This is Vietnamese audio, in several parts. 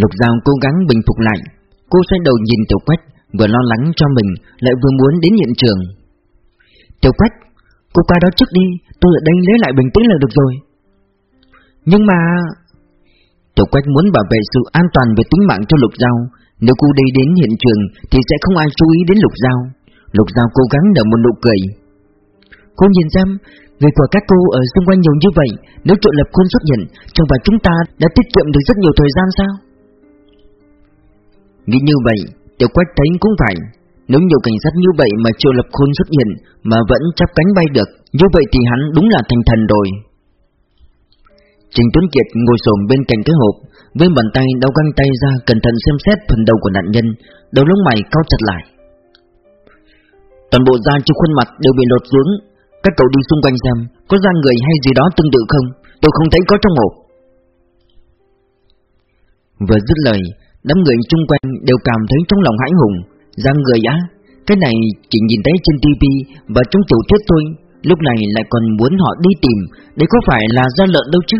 Lục Giao cố gắng bình phục lại. Cô xoay đầu nhìn Tiểu Quách, Vừa lo lắng cho mình, Lại vừa muốn đến hiện trường. Tiểu Quách, Cô qua đó trước đi, Tôi ở đây lấy lại bình tĩnh là được rồi. Nhưng mà Tiểu Quách muốn bảo vệ sự an toàn về tính mạng cho Lục Giao. Nếu cô đi đến hiện trường Thì sẽ không ai chú ý đến Lục Giao. Lục Giao cố gắng nở một nụ cười. Cô nhìn xem, Người của các cô ở xung quanh nhiều như vậy, Nếu triệu lập khuôn xuất hiện, Chẳng phải chúng ta đã tiết kiệm được rất nhiều thời gian sao? Nghĩ như vậy, Tiểu Quách thấy cũng phải Nếu nhiều cảnh sát như vậy mà triệu lập khôn xuất hiện Mà vẫn chắp cánh bay được, Như vậy thì hắn đúng là thành thần rồi. Trình Tuấn Kiệt ngồi xổm bên cạnh cái hộp, Với bàn tay đau găng tay ra Cẩn thận xem xét phần đầu của nạn nhân, Đầu lông mày cao chặt lại. Toàn bộ da trên khuôn mặt đều bị lột xuống. Các cậu đi xung quanh xem, Có da người hay gì đó tương tự không? Tôi không thấy có trong hộp. Vừa dứt lời Đám người chung quanh đều cảm thấy trong lòng hãi hùng Rằng người á. Cái này chỉ nhìn thấy trên TV Và trong tiểu thuyết thôi Lúc này lại còn muốn họ đi tìm đây có phải là da lợn đâu chứ.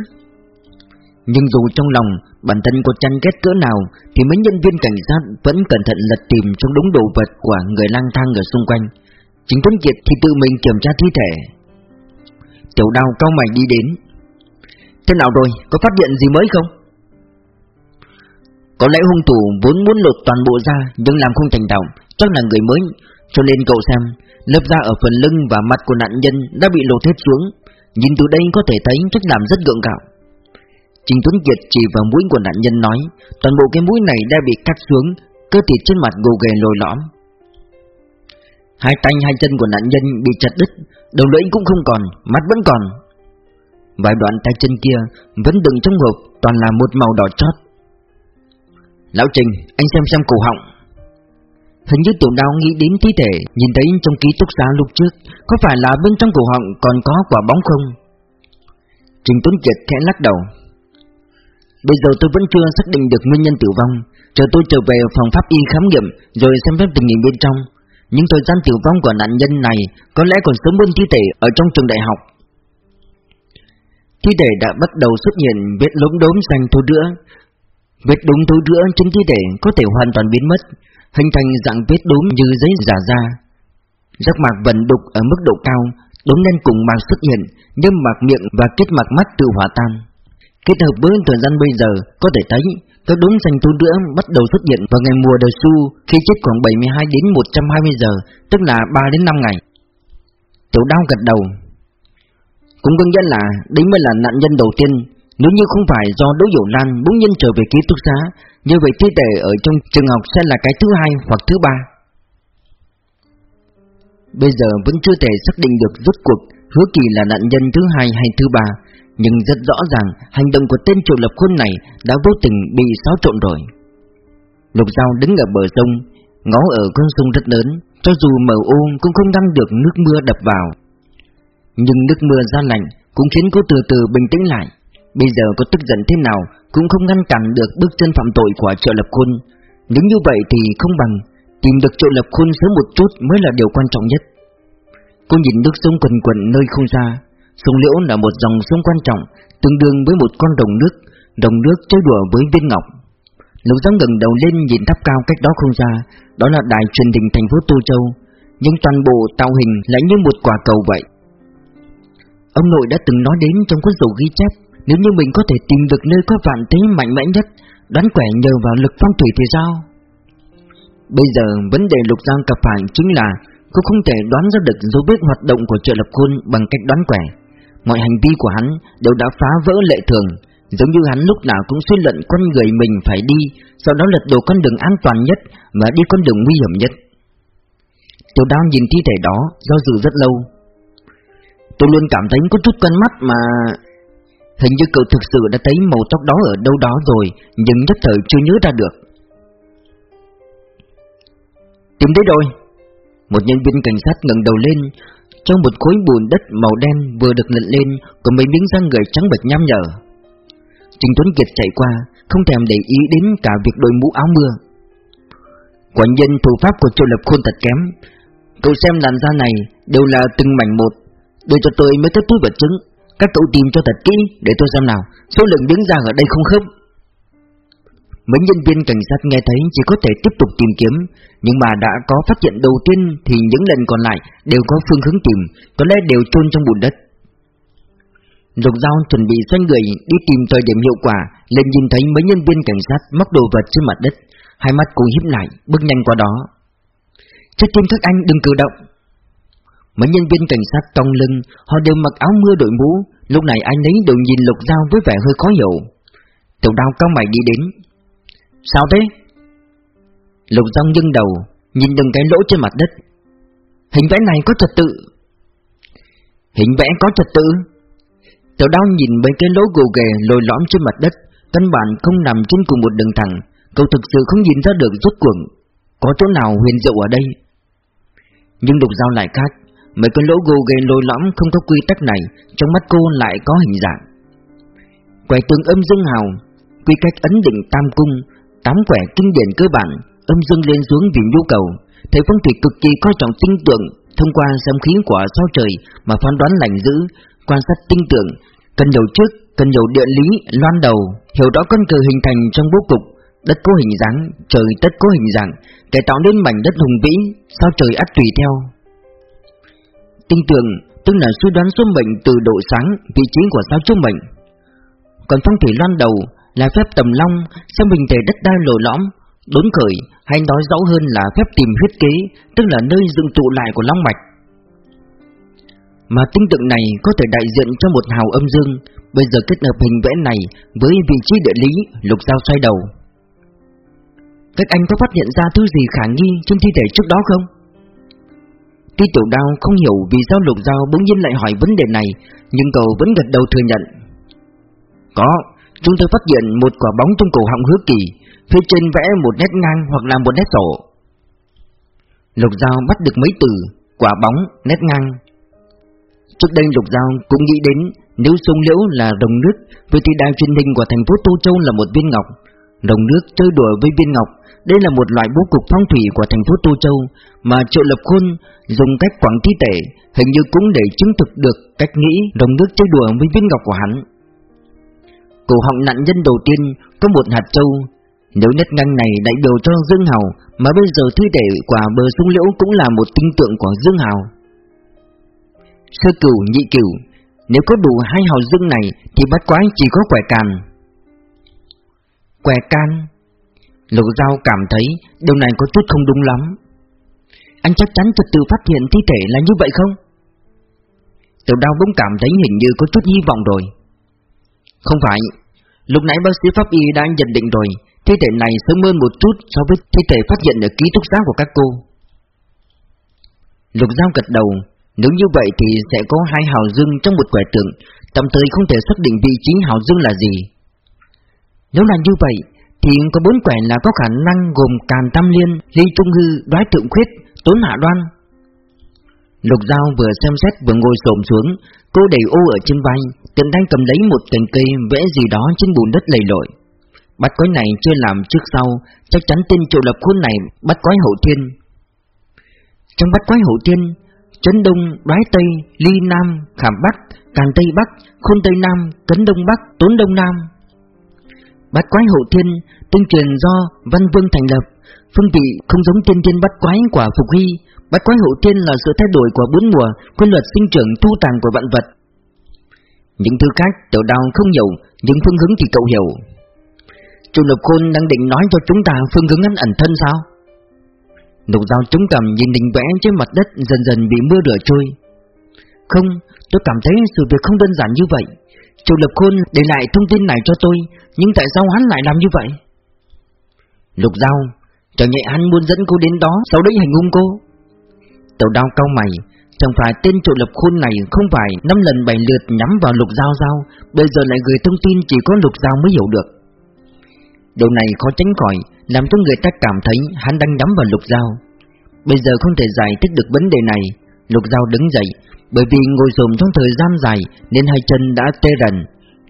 Nhưng dù trong lòng Bản thân có chăn ghét cỡ nào Thì mấy nhân viên cảnh sát vẫn cẩn thận lật tìm Trong đống đồ vật của người lang thang ở xung quanh. Chính Tuấn Kiệt thì tự mình kiểm tra thi thể. Tiểu đào cao mày đi đến. Thế nào rồi, có phát hiện gì mới không? Có lẽ hung thủ vốn muốn lột toàn bộ da nhưng làm không thành động, chắc là người mới. Cho nên cậu xem, lớp da ở phần lưng và mặt của nạn nhân đã bị lột hết xuống. Nhìn từ đây có thể thấy cách làm rất gượng gạo. Trình Tuấn Kiệt chỉ vào mũi của nạn nhân nói, toàn bộ cái mũi này đã bị cắt xuống, cơ thịt trên mặt gồ ghề lồi lõm. Hai tay hai chân của nạn nhân bị chặt đứt, đầu lưỡi cũng không còn, mắt vẫn còn. Vài đoạn tay chân kia vẫn đựng trong hộp toàn là một màu đỏ chót. Lão Trình, anh xem xem cổ họng. Hình như tiểu đao nghĩ đến thi thể Nhìn thấy trong ký túc xá lúc trước Có phải là bên trong cổ họng còn có quả bóng không? Trình Tuấn Kiệt khẽ lắc đầu. Bây giờ tôi vẫn chưa xác định được nguyên nhân tử vong Chờ tôi trở về phòng pháp y khám nghiệm Rồi xem phép tình hình bên trong. Nhưng thời gian tử vong của nạn nhân này Có lẽ còn sớm hơn thi thể ở trong trường đại học. Thi thể đã bắt đầu xuất hiện vết lốm đốm xanh thô đữa Vết đốm thối rữa trên thi thể có thể hoàn toàn biến mất, hình thành dạng vết đốm như giấy giả da. Giác mạc vận đục ở mức độ cao, đốm đen cùng mạc xuất hiện, nhâm mạc miệng và kết mạc mắt tự hòa tan. Kết hợp với thời gian bây giờ, có thể thấy các đốm xanh thối rữa bắt đầu xuất hiện vào ngày mùa đời su khi chết khoảng 72 đến 120 giờ, tức là 3 đến 5 ngày. Tiểu đau gật đầu. Cũng có nghĩa là đấy mới là nạn nhân đầu tiên nếu như không phải do Đỗ Hiểu Lan bỗng nhiên trở về ký túc xá, như vậy thi thể ở trong trường học sẽ là cái thứ hai hoặc thứ ba. Bây giờ vẫn chưa thể xác định được rốt cuộc Hứa Kỳ là nạn nhân thứ hai hay thứ ba, nhưng rất rõ ràng hành động của tên triệu lập khuôn này đã vô tình bị xáo trộn rồi. Lục Giao đứng ở bờ sông, ngó ở con sông rất lớn, cho dù mờ ô cũng không ngăn được nước mưa đập vào. Nhưng nước mưa ra lạnh cũng khiến cô từ từ bình tĩnh lại. Bây giờ có tức giận thế nào Cũng không ngăn cản được bước chân phạm tội của trợ lập khôn. Nếu như vậy thì không bằng Tìm được trợ lập khôn sớm một chút mới là điều quan trọng nhất. Cô nhìn nước sông quần quần nơi không xa. Sông Liễu là một dòng sông quan trọng, Tương đương với một con đồng nước. Đồng nước chơi đùa với viên ngọc. Lục giang gần đầu lên nhìn tháp cao cách đó không xa. Đó là đài truyền hình thành phố Tô Châu. Nhưng toàn bộ tạo hình lại như một quả cầu vậy. Ông nội đã từng nói đến trong cuốn sổ ghi chép nếu như mình có thể tìm được nơi có vạn thế mạnh mẽ nhất, Đoán quẻ nhờ vào lực phong thủy thì sao? Bây giờ, vấn đề lục giang gặp phải chính là Cô không thể đoán ra được dấu vết hoạt động của trợ lập khôn bằng cách đoán quẻ. Mọi hành vi của hắn đều đã phá vỡ lệ thường, Giống như hắn lúc nào cũng suy luận con người mình phải đi, Sau đó lật đổ con đường an toàn nhất Và đi con đường nguy hiểm nhất. Tiểu đao nhìn thi thể đó, do dự rất lâu. Tôi luôn cảm thấy có chút con mắt mà Hình như cậu thực sự đã thấy màu tóc đó ở đâu đó rồi, Nhưng nhất thời chưa nhớ ra được. Tìm thấy rồi. Một nhân viên cảnh sát ngẩng đầu lên, Trong một khối bùn đất màu đen vừa được lật lên Có mấy miếng răng người trắng bệch nham nhở. Trình Tuấn Kiệt chạy qua, Không thèm để ý đến cả việc đội mũ áo mưa. Quả nhân thủ pháp của Châu Lập Khôn thật kém. Cậu xem làn da này đều là từng mảnh một Đưa cho tôi mới thấy túi vật chứng các cậu tìm cho thật kỹ để tôi xem nào. Số lượng đứng giang ở đây không khớp. Mấy nhân viên cảnh sát nghe thấy chỉ có thể tiếp tục tìm kiếm. Nhưng mà đã có phát hiện đầu tiên Thì những lần còn lại đều có phương hướng tìm. Có lẽ đều chôn trong bùn đất. Lục dao chuẩn bị xoay người đi tìm thời điểm hiệu quả lên nhìn thấy mấy nhân viên cảnh sát móc đồ vật trên mặt đất. Hai mắt cô hiếp lại, bước nhanh qua đó. Trước tiên các anh đừng cử động. Mấy nhân viên cảnh sát cong lưng, Họ đều mặc áo mưa đội mũ. Lúc này anh ấy đều nhìn Lục Giao với vẻ hơi khó hiểu. Tiểu đao cao mày đi đến. Sao thế? Lục Giao dâng đầu, Nhìn từng cái lỗ trên mặt đất. Hình vẽ này có trật tự. Hình vẽ có trật tự. Tiểu đao nhìn mấy cái lỗ gồ ghề lồi lõm trên mặt đất, Căn bản không nằm trên cùng một đường thẳng. Cậu thực sự không nhìn ra được rốt cuộc Có chỗ nào huyền diệu ở đây. Nhưng đục dao lại khác. Mấy cái lỗ gồ ghề lồi lõm không có quy tắc này Trong mắt cô lại có hình dạng. Quẻ tương âm dương hào Quy cách ấn định tam cung Tám quẻ kinh điển cơ bản Âm dương lên xuống vì nhu cầu. Thầy phong thủy cực kỳ coi trọng tinh tượng Thông qua xem khí của sao trời Mà phán đoán lành dữ Quan sát tinh tượng Cần nhiều trước, cần nhiều địa lý, loan đầu Hiểu rõ con cờ hình thành trong bố cục Đất có hình dáng, trời tất có hình dạng Để tạo nên mảnh đất hùng vĩ Sao trời ắt tùy theo. Tinh tường tức là suy đoán số mệnh từ độ sáng, vị trí của sao số mệnh. Còn phong thủy loan đầu là phép tầm long xem bình thể đất đai lồi lõm đốn khởi hay nói rõ hơn là phép tìm huyết kế tức là nơi dựng tụ lại của long mạch. Mà tinh tượng này có thể đại diện cho một hào âm dương Bây giờ kết hợp hình vẽ này với vị trí địa lý Lục Giao xoay đầu. Các anh có phát hiện ra thứ gì khả nghi trên thi thể trước đó không? Tuy tiểu đao không hiểu vì sao Lục Giao bỗng nhiên lại hỏi vấn đề này Nhưng cậu vẫn gật đầu thừa nhận Có, chúng tôi phát hiện một quả bóng trong cổ họng hứa kỳ Phía trên vẽ một nét ngang hoặc là một nét sổ Lục Giao bắt được mấy từ Quả bóng, nét ngang Trước đây Lục Giao cũng nghĩ đến nếu sông liễu là đồng nước, vậy thì đài truyền hình của thành phố Tô Châu là một viên ngọc. Đồng nước chơi đùa với viên ngọc, đây là một loại bố cục phong thủy của thành phố Tô Châu mà Triệu Lập Khôn dùng cách quảng thi tể hình như cũng để chứng thực được cách nghĩ đồng nước chơi đùa với viên ngọc của hắn. Cổ họng nạn nhân đầu tiên có một hạt châu, nếu nét ngang này đại biểu cho Dương Hào mà bây giờ thi thể quả bờ sung liễu cũng là một tinh tượng của Dương Hào. Sơ cửu nhị cửu Nếu có đủ hai hào dương này Thì bắt quái chỉ có quẻ càn què can Lục Giao cảm thấy Điều này có chút không đúng lắm Anh chắc chắn thực tự phát hiện thi thể là như vậy không? Tiểu đao bỗng cảm thấy hình như có chút hy vọng rồi Không phải Lúc nãy bác sĩ pháp y đã nhận định rồi Thi thể này sớm hơn một chút so với thi thể phát hiện ở ký túc xá của các cô Lục Giao gật đầu nếu như vậy thì sẽ có hai hào dương trong một quẻ tượng, tạm thời không thể xác định vị trí hào dương là gì. Nếu là như vậy, thì có bốn quẻ là có khả năng gồm Càn Tam Liên, Ly Trung Hư, Đoái Tượng Khuyết, Tốn Hạ Đoan. Lục Giao vừa xem xét vừa ngồi xổm xuống, cô đầy ô ở trên vai, tiện đang cầm lấy một cành cây vẽ gì đó trên bùn đất lầy lội. Bắt quái này chưa làm trước sau, chắc chắn tên triệu lập khuôn này bắt quái hậu thiên. Trong bắt quái hậu thiên, Chấn Đông, Đoái Tây, Ly Nam, Khảm Bắc, Càn Tây Bắc, Khôn Tây Nam, Cấn Đông Bắc, Tốn Đông Nam. Bát quái hậu thiên, tương truyền do Văn Vương thành lập, phương vị không giống tiên thiên bát quái của Phục Hy. Bát quái hậu thiên là sự thay đổi của bốn mùa, quy luật sinh trưởng thu tàng của vạn vật. Những thứ khác tiểu đào không hiểu, những phương hướng thì cậu hiểu. Chu lập khôn đang định nói cho chúng ta phương hướng ẩn thân sao? Lục dao chúng cầm nhìn hình vẽ trên mặt đất dần dần bị mưa rửa trôi Không, tôi cảm thấy sự việc không đơn giản như vậy Chủ lập khôn để lại thông tin này cho tôi Nhưng tại sao hắn lại làm như vậy? Lục dao Chẳng nhẹ hắn muốn dẫn cô đến đó Sau đấy hành hung cô? Tàu đao cao mày Chẳng phải tên chủ lập khôn này không phải năm lần bảy lượt nhắm vào lục dao sao? Bây giờ lại gửi thông tin chỉ có lục dao mới hiểu được. Điều này khó tránh khỏi làm cho người ta cảm thấy hắn đang nhắm vào lục dao. Bây giờ không thể giải thích được vấn đề này, lục giao đứng dậy, bởi vì ngồi xổm trong thời gian dài nên hai chân đã tê rần.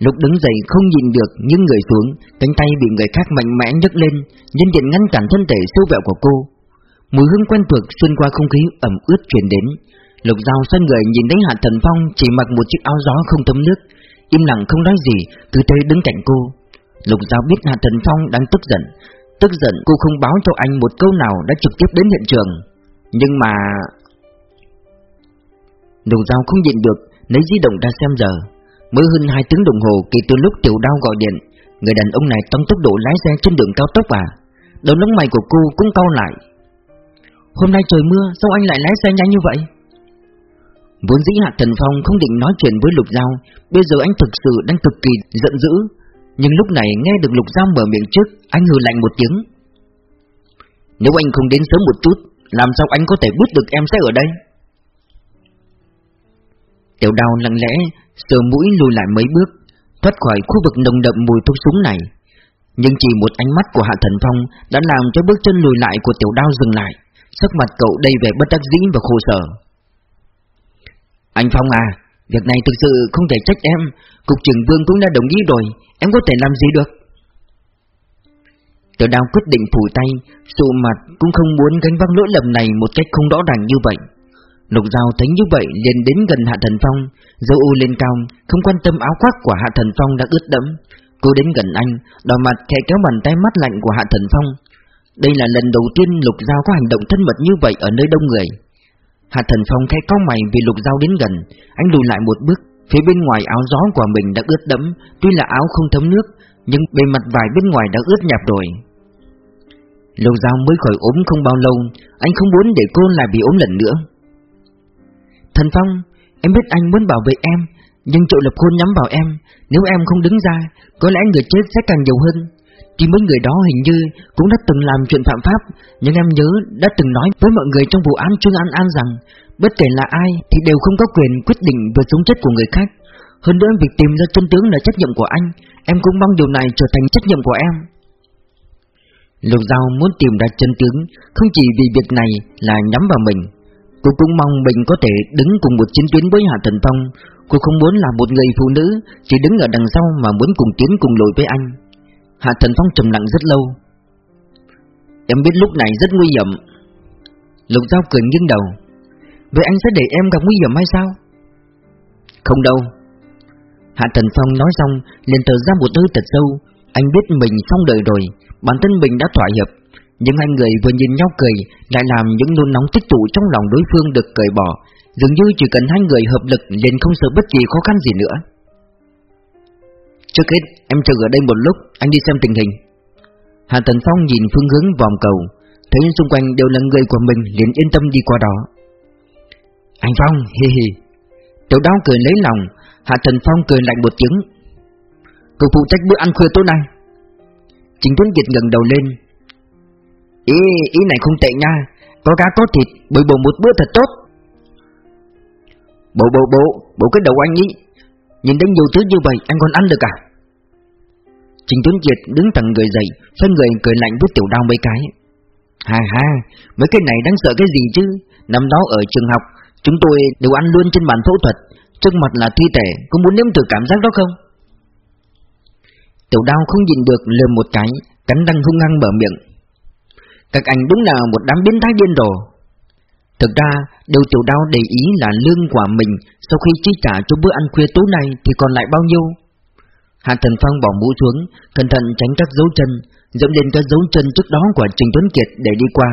Lục đứng dậy không nhìn được nhưng người xuống, cánh tay bị người khác mạnh mẽ nhấc lên, nhân tiện ngăn cản thân thể siêu vẹo của cô. Mùi hương quen thuộc xuyên qua không khí ẩm ướt truyền đến. Lục giao xoay người nhìn thấy Hạ Thần Phong chỉ mặc một chiếc áo gió không thấm nước, im lặng không nói gì, từ thế đứng cạnh cô. Lục Giao biết Hạ Thần Phong đang tức giận Tức giận cô không báo cho anh một câu nào đã trực tiếp đến hiện trường Nhưng mà... Lục Giao không nhịn được, Lấy di động ra xem giờ. Mới hơn 2 tiếng đồng hồ kể từ lúc tiểu đao gọi điện, Người đàn ông này tăng tốc độ lái xe trên đường cao tốc à? Đầu lông mày của cô cũng cau lại. Hôm nay trời mưa, Sao anh lại lái xe nhanh như vậy? Vốn dĩ Hạ Thần Phong không định nói chuyện với Lục Giao, Bây giờ anh thực sự đang cực kỳ giận dữ. Nhưng lúc này nghe được Lục Giao mở miệng trước, Anh hừ lạnh một tiếng. Nếu anh không đến sớm một chút, Làm sao anh có thể biết được em sẽ ở đây? Tiểu đào lặng lẽ, Sờ mũi lùi lại mấy bước, Thoát khỏi khu vực nồng đậm mùi thuốc súng này. Nhưng chỉ một ánh mắt của Hạ Thần Phong Đã làm cho bước chân lùi lại của tiểu đao dừng lại. Sắc mặt cậu đầy vẻ bất đắc dĩ và khổ sở. Anh Phong à Việc này thực sự không thể trách em. Cục trưởng Vương cũng đã đồng ý rồi, Em có thể làm gì được? Tiểu đao quyết định phủ tay, Sụ mặt cũng không muốn gánh vác lỗi lầm này Một cách không rõ ràng như vậy. Lục Giao thấy như vậy liền đến gần Hạ Thần Phong, dâu u lên cao, không quan tâm áo khoác của Hạ Thần Phong đã ướt đẫm. Cô đến gần anh, đỏ mặt khẽ kéo bàn tay mắt lạnh của Hạ Thần Phong. Đây là lần đầu tiên Lục Giao có hành động thân mật như vậy ở nơi đông người. Hạ Thần Phong khẽ cau mày vì Lục Giao đến gần, anh lùi lại một bước, phía bên ngoài áo gió của mình đã ướt đẫm, tuy là áo không thấm nước, nhưng bề mặt vải bên ngoài đã ướt nhạt rồi. Lục Giao mới khỏi ốm không bao lâu, anh không muốn để cô lại bị ốm lần nữa. Thần Phong, em biết anh muốn bảo vệ em, nhưng Triệu Lập Khôn nhắm vào em, nếu em không đứng ra, có lẽ người chết sẽ càng nhiều hơn. Chỉ mấy người đó hình như cũng đã từng làm chuyện phạm pháp, nhưng em nhớ đã từng nói với mọi người trong vụ án trương An an rằng, bất kể là ai thì đều không có quyền quyết định về sống chết của người khác. Hơn nữa việc tìm ra chân tướng là trách nhiệm của anh, em cũng mong điều này trở thành trách nhiệm của em. Lục Giao muốn tìm ra chân tướng, không chỉ vì việc này là nhắm vào mình, Cô cũng mong mình có thể đứng cùng một chiến tuyến với Hạ Thần Phong Cô không muốn là một người phụ nữ Chỉ đứng ở đằng sau mà muốn cùng tiến cùng lội với anh. Hạ Thần Phong trầm lặng rất lâu. Em biết lúc này rất nguy hiểm. Lục Giao cười nghiêng đầu. Vậy anh sẽ để em gặp nguy hiểm hay sao? Không đâu. Hạ Thần Phong nói xong, liền thở ra một hơi thật sâu. Anh biết mình xong đời rồi, Bản thân mình đã thỏa hiệp nhưng hai người vừa nhìn nhau cười, Lại làm những nôn nóng tích tụ trong lòng đối phương được cởi bỏ. Dường như chỉ cần hai người hợp lực liền không sợ bất kỳ khó khăn gì nữa. Trước hết, em chờ ở đây một lúc, Anh đi xem tình hình. Hà Tần Phong nhìn phương hướng vòng cầu, Thấy xung quanh đều là người của mình liền yên tâm đi qua đó. Anh Phong, hi hi. Tiểu đau cười lấy lòng Hạ Thần Phong cười lạnh một tiếng. Cậu phụ trách bữa ăn khuya tối nay. Trình Tuấn Kiệt ngẩng đầu lên Ý, ý này không tệ nha. Có cá có thịt, bồi bổ một bữa thật tốt. Bộ bộ bộ, bộ cái đầu anh ý. Nhìn đến nhiều thứ như vậy anh còn ăn được à? Trình Tuấn Kiệt đứng thẳng người dậy Xoay người cười lạnh với tiểu đao mấy cái. Hà hà, mấy cái này đáng sợ cái gì chứ? Năm đó ở trường học Chúng tôi đều ăn luôn trên bàn phẫu thuật. Trước mặt là thi thể Có muốn nếm thử cảm giác đó không? Tiểu đao không nhìn được lườm một cái Cắn răng hung hăng mở miệng các anh đúng là một đám biến thái điên rồ Thực ra, điều tiểu đao để ý là lương của mình Sau khi chi trả cho bữa ăn khuya tối nay thì còn lại bao nhiêu Hạ Thần Phong bỏ mũ xuống Cẩn thận tránh các dấu chân Dẫm lên các dấu chân trước đó của Trình Tuấn Kiệt để đi qua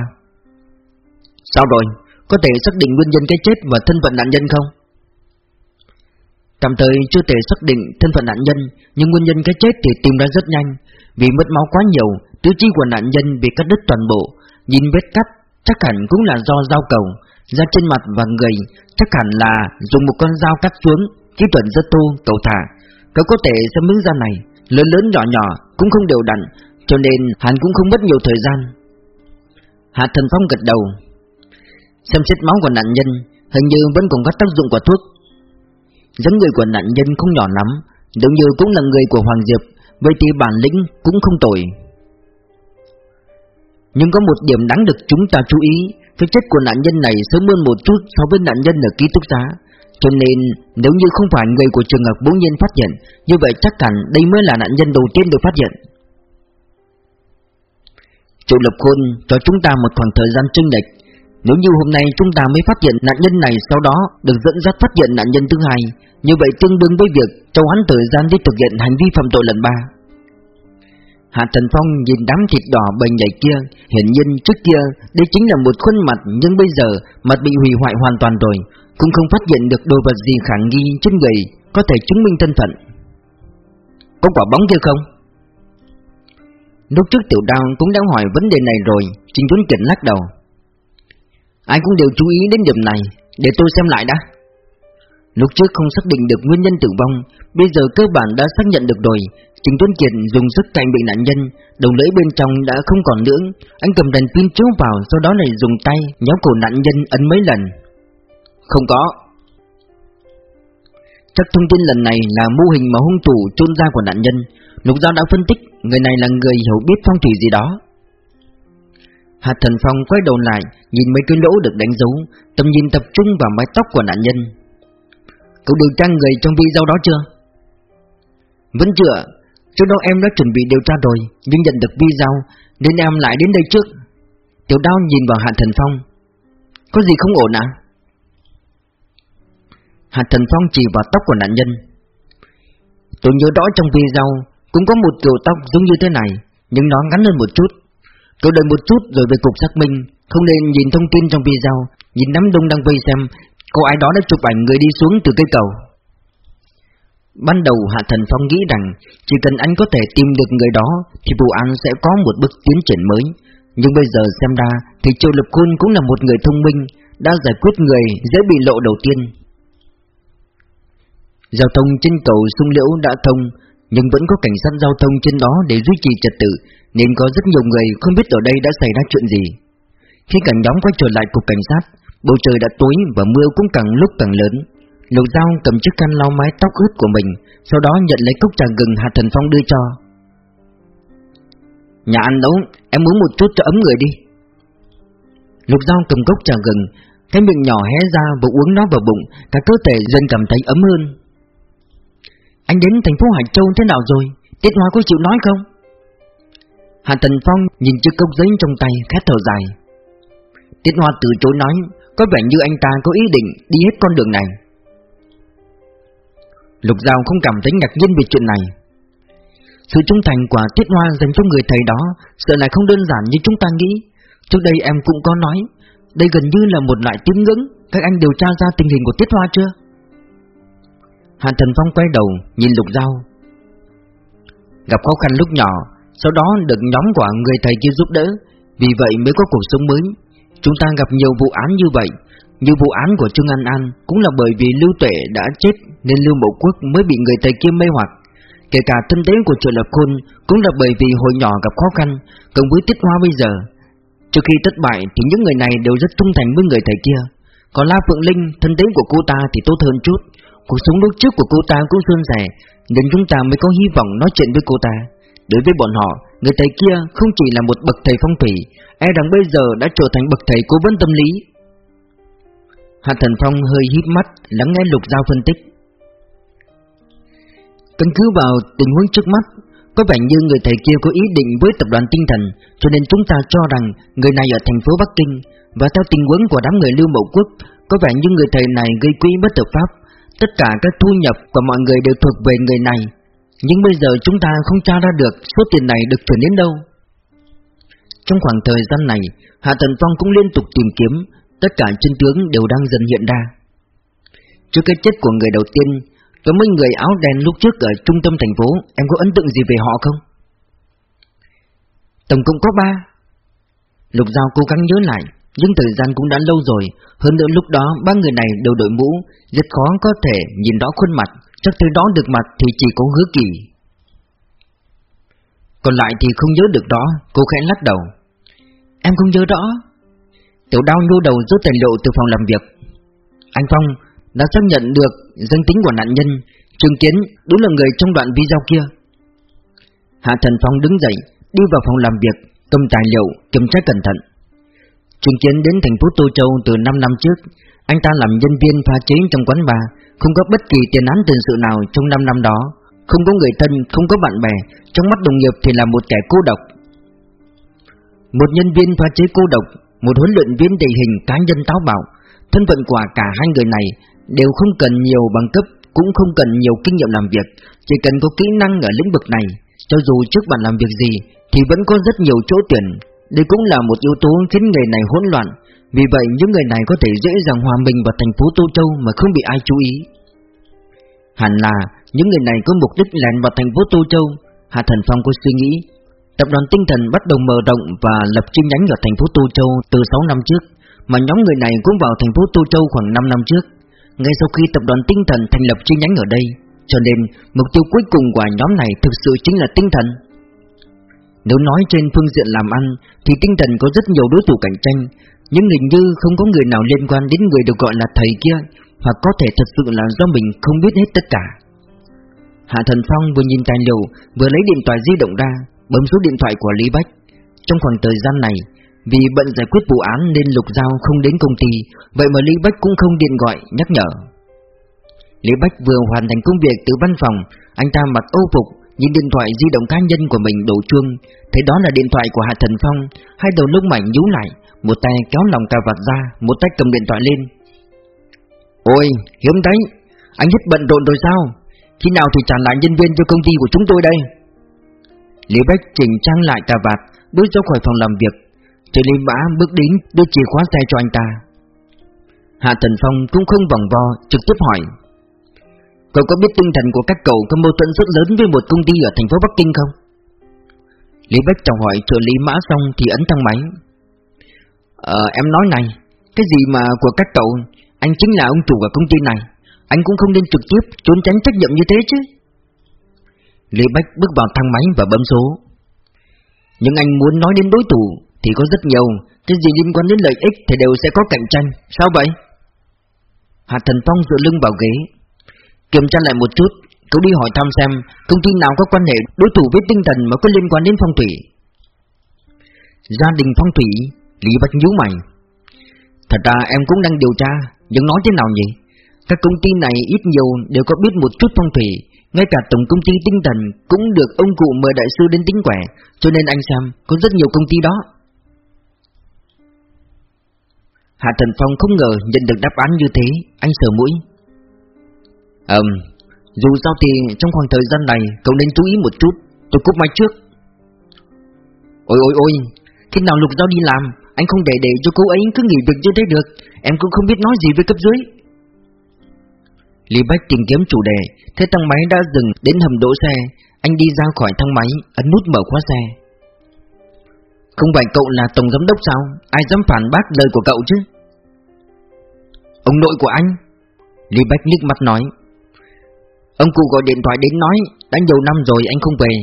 Sao rồi? Có thể xác định nguyên nhân cái chết và thân phận nạn nhân không? Tạm thời chưa thể xác định thân phận nạn nhân Nhưng nguyên nhân cái chết thì tìm ra rất nhanh Vì mất máu quá nhiều Tứ chi của nạn nhân bị cắt đứt toàn bộ Nhìn vết cắt chắc hẳn cũng là do dao cầu Da trên mặt và người chắc hẳn là dùng một con dao cắt xuống Kỹ thuật rất thô, cầu thả. Cậu có thể xem miếng da này Lớn lớn nhỏ nhỏ cũng không đều đặn Cho nên hắn cũng không mất nhiều thời gian. Hạ thần phong gật đầu. Xem xét máu của nạn nhân Hình như vẫn còn có tác dụng của thuốc. Dáng người của nạn nhân không nhỏ lắm Giống như cũng là người của Hoàng Diệp Vậy thì bản lĩnh cũng không tồi. Nhưng có một điểm đáng được chúng ta chú ý Cái chết của nạn nhân này sớm hơn một chút so với nạn nhân ở ký túc xá. Cho nên nếu như không phải người của trường hợp bỗng nhiên phát hiện Như vậy chắc hẳn đây mới là nạn nhân đầu tiên được phát hiện. Triệu Lập Khôn cho chúng ta một khoảng thời gian trinh lệch. Nếu như hôm nay chúng ta mới phát hiện nạn nhân này sau đó được dẫn dắt phát hiện nạn nhân thứ hai, như vậy tương đương với việc cho hắn thời gian đi thực hiện hành vi phạm tội lần ba. Hạ Thần Phong nhìn đám thịt đỏ bềnh nhảy kia, hiển nhiên trước kia đây chính là một khuôn mặt nhưng bây giờ mặt bị hủy hoại hoàn toàn rồi, cũng không phát hiện được đồ vật gì khả nghi trên người có thể chứng minh thân phận. Có quả bóng kia không? Lúc trước tiểu đao cũng đã hỏi vấn đề này rồi, Trình Tuấn Kiệt lắc đầu. Ai cũng đều chú ý đến điểm này, để tôi xem lại đã. Lúc trước không xác định được nguyên nhân tử vong, bây giờ cơ bản đã xác nhận được rồi. Trình Tuấn Kiệt dùng sức cạnh bị nạn nhân, đầu lưỡi bên trong đã không còn nữa. Anh cầm đèn pin chiếu vào, sau đó lại dùng tay nhéo cổ nạn nhân ấn mấy lần. Không có. Chắc thông tin lần này là mô hình mà hung thủ trôn ra của nạn nhân. Lục Giao đã phân tích, người này là người hiểu biết phong thủy gì đó. Hạt Thần Phong quay đầu lại, nhìn mấy cái lỗ được đánh dấu, tầm nhìn tập trung vào mái tóc của nạn nhân. Cậu điều tra người trong video đó chưa? Vẫn chưa Trước đó em đã chuẩn bị điều tra rồi, Nhưng nhận được video Nên em lại đến đây trước. Tiểu đao nhìn vào Hạ Thần Phong. Có gì không ổn à? Hạ Thần Phong chỉ vào tóc của nạn nhân. Tôi nhớ rõ trong video Cũng có một kiểu tóc giống như thế này, Nhưng nó ngắn hơn một chút. Tôi đợi một chút rồi về cục xác minh, Không nên nhìn thông tin trong video Nhìn đám đông đang vây xem Cô ai đó đã chụp ảnh người đi xuống từ cây cầu. Ban đầu Hạ Thần Phong nghĩ rằng Chỉ cần anh có thể tìm được người đó Thì vụ án sẽ có một bước tiến triển mới. Nhưng bây giờ xem ra Thì Châu Lập Khôn cũng là một người thông minh, Đã giải quyết người dễ bị lộ đầu tiên. Giao thông trên cầu sung liễu đã thông, Nhưng vẫn có cảnh sát giao thông trên đó để duy trì trật tự, Nên có rất nhiều người không biết ở đây đã xảy ra chuyện gì. Khi cảnh nhóm quay trở lại cục cảnh sát, Bầu trời đã tối và mưa cũng càng lúc càng lớn. Lục Giao cầm chiếc khăn lau mái tóc ướt của mình, Sau đó nhận lấy cốc trà gừng Hạ Thần Phong đưa cho. Nhà ăn nấu, Em muốn một chút cho ấm người đi. Lục Giao cầm cốc trà gừng, Cái miệng nhỏ hé ra và uống nó vào bụng, Cả cơ thể dần cảm thấy ấm hơn. Anh đến thành phố Hải Châu thế nào rồi? Tiết Hoa có chịu nói không? Hạ Thần Phong nhìn chiếc cốc giấy trong tay khát thở dài. Tiết Hoa từ chối nói, Có vẻ như anh ta có ý định đi hết con đường này. Lục Giao không cảm thấy ngạc nhiên về chuyện này. Sự trung thành của Tiết Hoa dành cho người thầy đó, Sợ lại không đơn giản như chúng ta nghĩ. Trước đây em cũng có nói, Đây gần như là một loại tín ngưỡng. Các anh điều tra ra tình hình của Tiết Hoa chưa? Hàn Thần Phong quay đầu, Nhìn Lục Giao. Gặp khó khăn lúc nhỏ, Sau đó được nhóm của người thầy kia giúp đỡ, Vì vậy mới có cuộc sống mới. Chúng ta gặp nhiều vụ án như vậy. Như vụ án của Trương An An Cũng là bởi vì Lưu Tuệ đã chết Nên Lưu Mậu Quốc mới bị người Tây kia mê hoặc. Kể cả thân tế của Triệu Lập Khôn Cũng là bởi vì hồi nhỏ gặp khó khăn Cộng với tiết hoa bây giờ. Trước khi thất bại thì những người này đều rất trung thành với người thầy kia. Còn La Phượng Linh, thân tế của cô ta thì tốt hơn chút. Cuộc sống lúc trước của cô ta cũng suôn sẻ Nên chúng ta mới có hy vọng nói chuyện với cô ta. Đối với bọn họ, người thầy kia không chỉ là một bậc thầy phong thủy E rằng bây giờ đã trở thành bậc thầy cố vấn tâm lý. Hạ Thần Phong hơi híp mắt Lắng nghe Lục Giao phân tích. Căn cứ vào tình huống trước mắt Có vẻ như người thầy kia có ý định với tập đoàn tinh thần Cho nên chúng ta cho rằng Người này ở thành phố Bắc Kinh. Và theo tình huống của đám người lưu mậu quốc Có vẻ như người thầy này gây quỹ bất hợp pháp. Tất cả các thu nhập của mọi người đều thuộc về người này. Nhưng bây giờ chúng ta không tra ra được Số tiền này được chuyển đến đâu. Trong khoảng thời gian này, Hạ Thần Phong cũng liên tục tìm kiếm, tất cả chân tướng đều đang dần hiện ra. Trước cái chết của người đầu tiên, có mấy người áo đen lúc trước ở trung tâm thành phố, em có ấn tượng gì về họ không? Tổng cộng có ba. Lục Giao cố gắng nhớ lại, nhưng thời gian cũng đã lâu rồi, hơn nữa lúc đó ba người này đều đội mũ, rất khó có thể nhìn rõ khuôn mặt, chắc từ đó được mặt thì chỉ có hứa kỳ. Còn lại thì không nhớ được đó Cô khẽ lắc đầu Em không nhớ rõ Tiểu đao nhô đầu rút tài liệu từ phòng làm việc. Anh Phong đã xác nhận được danh tính của nạn nhân Trường Kiến đúng là người trong đoạn video kia. Hạ Thần Phong đứng dậy Đi vào phòng làm việc Cầm tài liệu kiểm tra cẩn thận. Trường Kiến đến thành phố Tô Châu từ 5 năm trước. Anh ta làm nhân viên pha chế trong quán bar Không có bất kỳ tiền án tiền sự nào trong 5 năm đó. Không có người thân, không có bạn bè Trong mắt đồng nghiệp thì là một kẻ cô độc. Một nhân viên pha chế cô độc một huấn luyện viên địa hình cá nhân táo bạo, Thân phận của cả hai người này Đều không cần nhiều bằng cấp, Cũng không cần nhiều kinh nghiệm làm việc, Chỉ cần có kỹ năng ở lĩnh vực này, Cho dù trước bạn làm việc gì Thì vẫn có rất nhiều chỗ tuyển. Đây cũng là một yếu tố khiến người này hỗn loạn, Vì vậy những người này có thể dễ dàng hòa mình vào thành phố Tô Châu Mà không bị ai chú ý. Hẳn là những người này có mục đích lẻn vào thành phố Tô Châu, Hạ Thần Phong có suy nghĩ Tập đoàn Tinh Thần bắt đầu mở rộng và lập chi nhánh ở thành phố Tô Châu từ 6 năm trước, Mà nhóm người này cũng vào thành phố Tô Châu khoảng 5 năm trước. Ngay sau khi tập đoàn Tinh Thần thành lập chi nhánh ở đây, Cho nên mục tiêu cuối cùng của nhóm này thực sự chính là Tinh Thần. Nếu nói trên phương diện làm ăn, Thì Tinh Thần có rất nhiều đối thủ cạnh tranh, Nhưng hình như không có người nào liên quan đến người được gọi là thầy kia, Hoặc có thể thật sự là do mình không biết hết tất cả. Hạ Thần Phong vừa nhìn tài liệu, Vừa lấy điện thoại di động ra Bấm số điện thoại của Lý Bách. Trong khoảng thời gian này, Vì bận giải quyết vụ án nên Lục Giao không đến công ty, Vậy mà Lý Bách cũng không điện gọi, nhắc nhở. Lý Bách vừa hoàn thành công việc từ văn phòng, Anh ta mặc ô phục, Nhìn điện thoại di động cá nhân của mình đổ chuông, Thấy đó là điện thoại của Hạ Thần Phong, Hai đầu lông mảnh nhú lại, Một tay kéo lòng cà vạt ra, Một tay cầm điện thoại lên. Ôi, hiếm đấy Anh hết bận rộn rồi sao? Khi nào thì trả lại nhân viên cho công ty của chúng tôi đây? Lý Bách chỉnh trang lại cà vạt, Bước ra khỏi phòng làm việc. Trợ Lý Mã bước đến đưa chìa khóa xe cho anh ta. Hạ Thần Phong cũng không vòng vo, Trực tiếp hỏi. Cậu có biết tinh thần của các cậu có mâu thuẫn rất lớn với một công ty ở thành phố Bắc Kinh không? Lý Bách chào hỏi trợ lý mã xong thì ấn thang máy. Ờ em nói này, Cái gì mà của các cậu? Anh chính là ông chủ của công ty này. Anh cũng không nên trực tiếp, trốn tránh trách nhiệm như thế chứ. Lý Bách bước vào thang máy và bấm số. Nhưng anh muốn nói đến đối thủ Thì có rất nhiều Cái gì liên quan đến lợi ích thì đều sẽ có cạnh tranh. Sao vậy? Hạ Thần Phong dựa lưng vào ghế, Kiểm tra lại một chút Cậu đi hỏi thăm xem Công ty nào có quan hệ đối thủ với tinh thần Mà có liên quan đến phong thủy. Gia đình phong thủy, Lý Bách nhíu mày. Thật ra em cũng đang điều tra, Nhưng nói thế nào nhỉ? Các công ty này ít nhiều đều có biết một chút phong thủy ngay cả tổng công ty tinh thần cũng được ông cụ mời đại sư đến tính quẻ, cho nên anh Sam có rất nhiều công ty đó. Hạ Thần Phong không ngờ nhận được đáp án như thế, anh sờ mũi. Ừm, dù sao thì trong khoảng thời gian này cậu nên chú ý một chút, tôi cúp máy trước. Ôi ôi ôi, khi nào lục giao đi làm, anh không để để cho cô ấy cứ nghỉ việc như thế được, em cũng không biết nói gì với cấp dưới. Lý Bách tìm kiếm chủ đề, thấy thang máy đã dừng đến hầm đỗ xe, anh đi ra khỏi thang máy, ấn nút mở khóa xe. Không phải cậu là tổng giám đốc sao? Ai dám phản bác lời của cậu chứ? Ông nội của anh? Lý Bách liếc mắt nói. Ông cụ gọi điện thoại đến nói, đã nhiều năm rồi anh không về,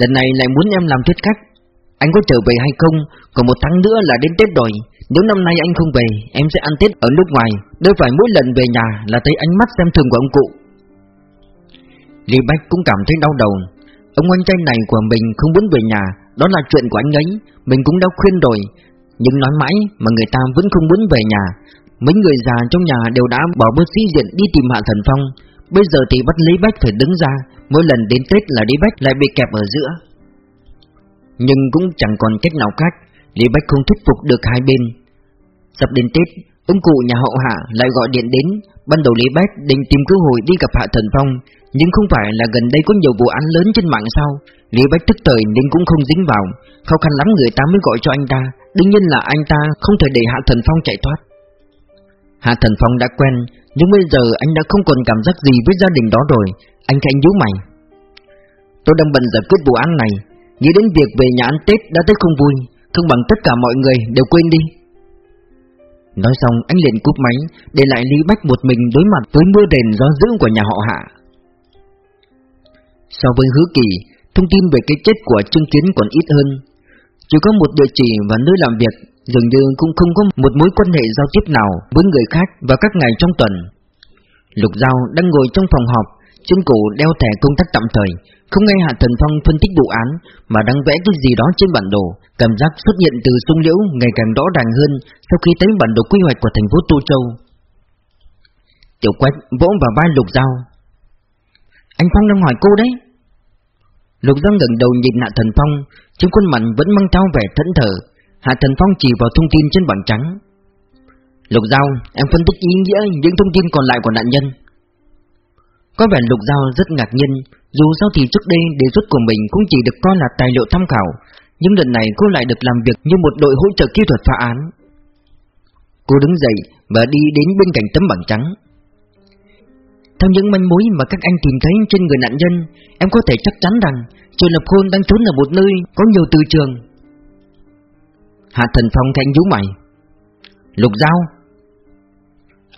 lần này lại muốn em làm thuyết khách. Anh có trở về hay không? Còn một tháng nữa là đến Tết rồi, nếu năm nay anh không về, Em sẽ ăn Tết ở nước ngoài. Đâu phải mỗi lần về nhà là thấy ánh mắt xem thường của ông cụ. Lý Bách cũng cảm thấy đau đầu. Ông anh trai này của mình không muốn về nhà, Đó là chuyện của anh ấy. Mình cũng đã khuyên rồi. Nhưng nói mãi mà người ta vẫn không muốn về nhà. Mấy người già trong nhà đều đã bỏ bớt sĩ diện đi tìm Hạ Thần Phong. Bây giờ thì bắt Lý Bách phải đứng ra. Mỗi lần đến Tết là Lý Bách lại bị kẹp ở giữa. Nhưng cũng chẳng còn cách nào khác. Lý Bách không thuyết phục được hai bên. Sắp đến Tết Ông cụ nhà hậu hạ lại gọi điện đến, Ban đầu Lý Bách định tìm cơ hội đi gặp Hạ Thần Phong, Nhưng không phải là gần đây có nhiều vụ án lớn trên mạng sao? Lý Bách tức thời nên cũng không dính vào, Khó khăn lắm người ta mới gọi cho anh ta, Đương nhiên là anh ta không thể để Hạ Thần Phong chạy thoát. Hạ Thần Phong đã quen, Nhưng bây giờ anh đã không còn cảm giác gì với gia đình đó rồi, Anh khẽ nhíu mày. Tôi đang bận giải quyết vụ án này, Nghĩ đến việc về nhà ăn Tết đã thấy không vui không bằng tất cả mọi người đều quên đi. Nói xong, anh liền cúp máy, Để lại Lý Bách một mình đối mặt với mưa đền gió dữ của nhà họ hạ. So với hứa kỳ, Thông tin về cái chết của Trương Kiến còn ít hơn. Chỉ có một địa chỉ và nơi làm việc, Dường như cũng không có một mối quan hệ giao tiếp nào Với người khác và các ngày trong tuần. Lục Giao đang ngồi trong phòng họp trên cổ đeo thẻ công tác tạm thời Không nghe Hạ Thần Phong phân tích vụ án Mà đang vẽ cái gì đó trên bản đồ. Cảm giác xuất hiện từ sung liễu ngày càng rõ ràng hơn Sau khi thấy bản đồ quy hoạch của thành phố Tô Châu. Tiểu Quách vỗ vào vai Lục Giao. Anh Phong đang hỏi cô đấy. Lục Giao ngẩng đầu nhìn Hạ Thần Phong Trên khuôn mặt vẫn mang theo vẻ thẫn thờ. Hạ Thần Phong chỉ vào thông tin trên bảng trắng. Lục Giao, em phân tích ý nghĩa những thông tin còn lại của nạn nhân. Có vẻ Lục Giao rất ngạc nhiên, Dù sao thì trước đây đề xuất của mình cũng chỉ được coi là tài liệu tham khảo, Nhưng lần này cô lại được làm việc như một đội hỗ trợ kỹ thuật phá án. Cô đứng dậy và đi đến bên cạnh tấm bảng trắng. Theo những manh mối mà các anh tìm thấy trên người nạn nhân, Em có thể chắc chắn rằng trường Lập Khôn đang trốn ở một nơi có nhiều từ trường. Hạ Thần Phong thanh nhíu mày. Lục Giao?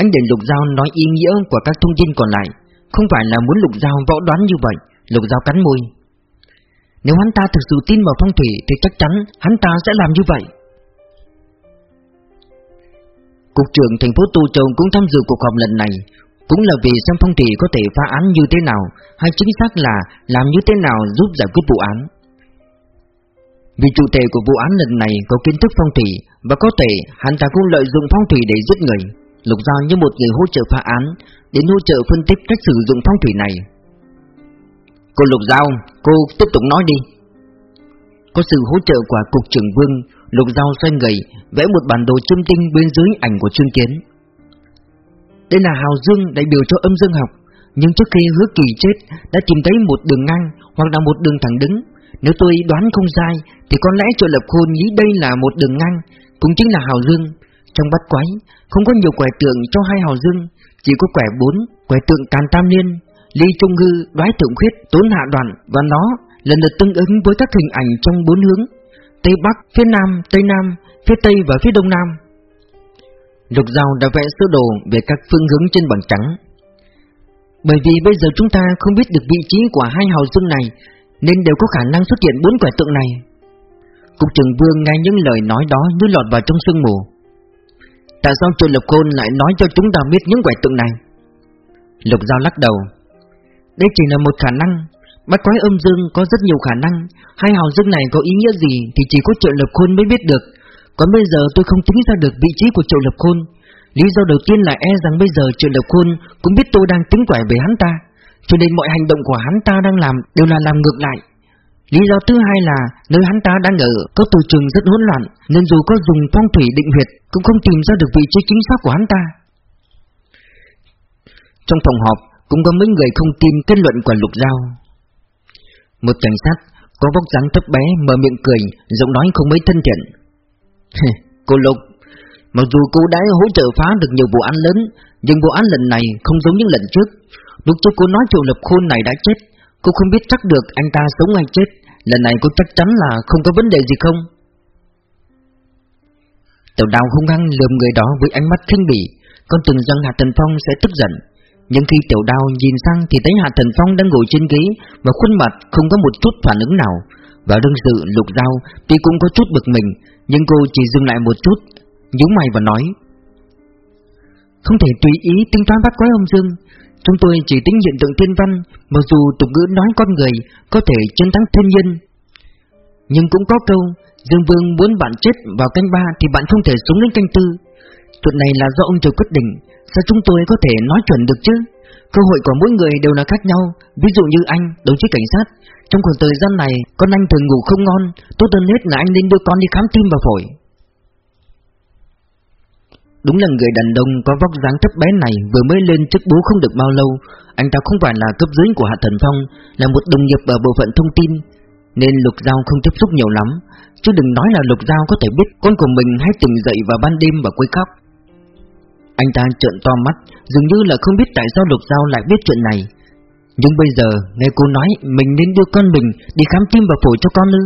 Anh để Lục Giao nói ý nghĩa của các thông tin còn lại. Không phải là muốn Lục Giao võ đoán như vậy. Lục Giao cắn môi. Nếu hắn ta thực sự tin vào phong thủy Thì chắc chắn hắn ta sẽ làm như vậy. Cục trưởng thành phố Tu Châu cũng tham dự cuộc họp lần này, Cũng là vì xem phong thủy có thể phá án như thế nào, Hay chính xác là làm như thế nào giúp giải quyết vụ án. Vì chủ thể của vụ án lần này có kiến thức phong thủy, Và có thể hắn ta cũng lợi dụng phong thủy để giết người. Lục Giao như một người hỗ trợ phá án Đến hỗ trợ phân tích cách sử dụng phong thủy này. Cô Lục Giao, cô tiếp tục nói đi. Có sự hỗ trợ của Cục trưởng Vương Lục Giao xoay người Vẽ một bản đồ châm tinh bên dưới ảnh của Trương Kiến. Đây là Hào Dương đại biểu cho âm dương học Nhưng trước khi hứa kỳ chết Đã tìm thấy một đường ngang Hoặc là một đường thẳng đứng. Nếu tôi đoán không sai Thì có lẽ cho lập khôn nghĩ đây là một đường ngang Cũng chính là Hào Dương. Trong bắt quái Không có nhiều quẻ tượng cho hai Hào Dương Chỉ có quẻ bốn Quẻ tượng Càn Tam Liên Ly Trung Ngư, Đoái Thượng Khuyết, Tốn Hạ Đoạn Và nó lần lượt tương ứng với các hình ảnh trong bốn hướng Tây Bắc, phía Nam, Tây Nam, phía Tây và phía Đông Nam. Lục Giao đã vẽ sơ đồ về các phương hướng trên bảng trắng. Bởi vì bây giờ chúng ta không biết được vị trí của hai hào dương này, nên đều có khả năng xuất hiện bốn quẻ tượng này. Cục trưởng Vương nghe những lời nói đó như lọt vào trong sương mù. Tại sao Trần Lập Khôn lại nói cho chúng ta biết những quẻ tượng này? Lục Giao lắc đầu. Đây chỉ là một khả năng, Bát quái âm dương có rất nhiều khả năng. Hai hào dương này có ý nghĩa gì Thì chỉ có triệu lập khôn mới biết được. Còn bây giờ tôi không tính ra được vị trí của triệu lập khôn. Lý do đầu tiên là e rằng bây giờ triệu lập khôn Cũng biết tôi đang tính quẻ về hắn ta. Cho nên mọi hành động của hắn ta đang làm Đều là làm ngược lại. Lý do thứ hai là nơi hắn ta đang ở có từ trường rất hỗn loạn Nên dù có dùng phong thủy định huyệt Cũng không tìm ra được vị trí chính xác của hắn ta Trong phòng họp Cũng có mấy người không tin kết luận của Lục Giao một cảnh sát có vóc dáng thấp bé mở miệng cười, giọng nói không mấy thân thiện. cô Lục, mặc dù cô đã hỗ trợ phá được nhiều vụ án lớn, nhưng vụ án lần này không giống những lần trước. Lúc trước cô nói triệu lập khôn này đã chết, cô không biết chắc được anh ta sống hay chết. Lần này cô chắc chắn là không có vấn đề gì không? Tiểu đào hung hăng lườm người đó với ánh mắt khinh bỉ, con tưởng rằng Hạ thần Phong sẽ tức giận, nhưng khi tiểu đào nhìn sang thì thấy Hạ Thần Phong đang ngồi trên ghế Và khuôn mặt không có một chút phản ứng nào Và đương sự lục dao tuy cũng có chút bực mình Nhưng cô chỉ dừng lại một chút nhíu mày và nói Không thể tùy ý tính toán bắt quái ông Dương Chúng tôi chỉ tính hiện tượng thiên văn Mặc dù tục ngữ nói con người Có thể chiến thắng thiên nhiên. Nhưng cũng có câu Dương Vương muốn bạn chết vào canh ba Thì bạn không thể xuống đến canh tư. Chuyện này là do ông trời quyết định Sao chúng tôi có thể nói chuẩn được chứ? Cơ hội của mỗi người đều là khác nhau. Ví dụ như anh, đồng chí cảnh sát Trong khoảng thời gian này Con anh thường ngủ không ngon Tốt hơn hết là anh nên đưa con đi khám tim và phổi. Đúng là người đàn ông có vóc dáng thấp bé này Vừa mới lên chức bố không được bao lâu. Anh ta không phải là cấp dưới của Hạ Thần Phong, Là một đồng nghiệp ở bộ phận thông tin. Nên Lục Giao không tiếp xúc nhiều lắm, Chứ đừng nói là Lục Giao có thể biết Con của mình hay tỉnh dậy vào ban đêm và quấy khóc. Anh ta trợn to mắt, Dường như là không biết tại sao Lục Giao lại biết chuyện này. Nhưng bây giờ, nghe cô nói Mình nên đưa con mình đi khám tim và phổi cho con ư?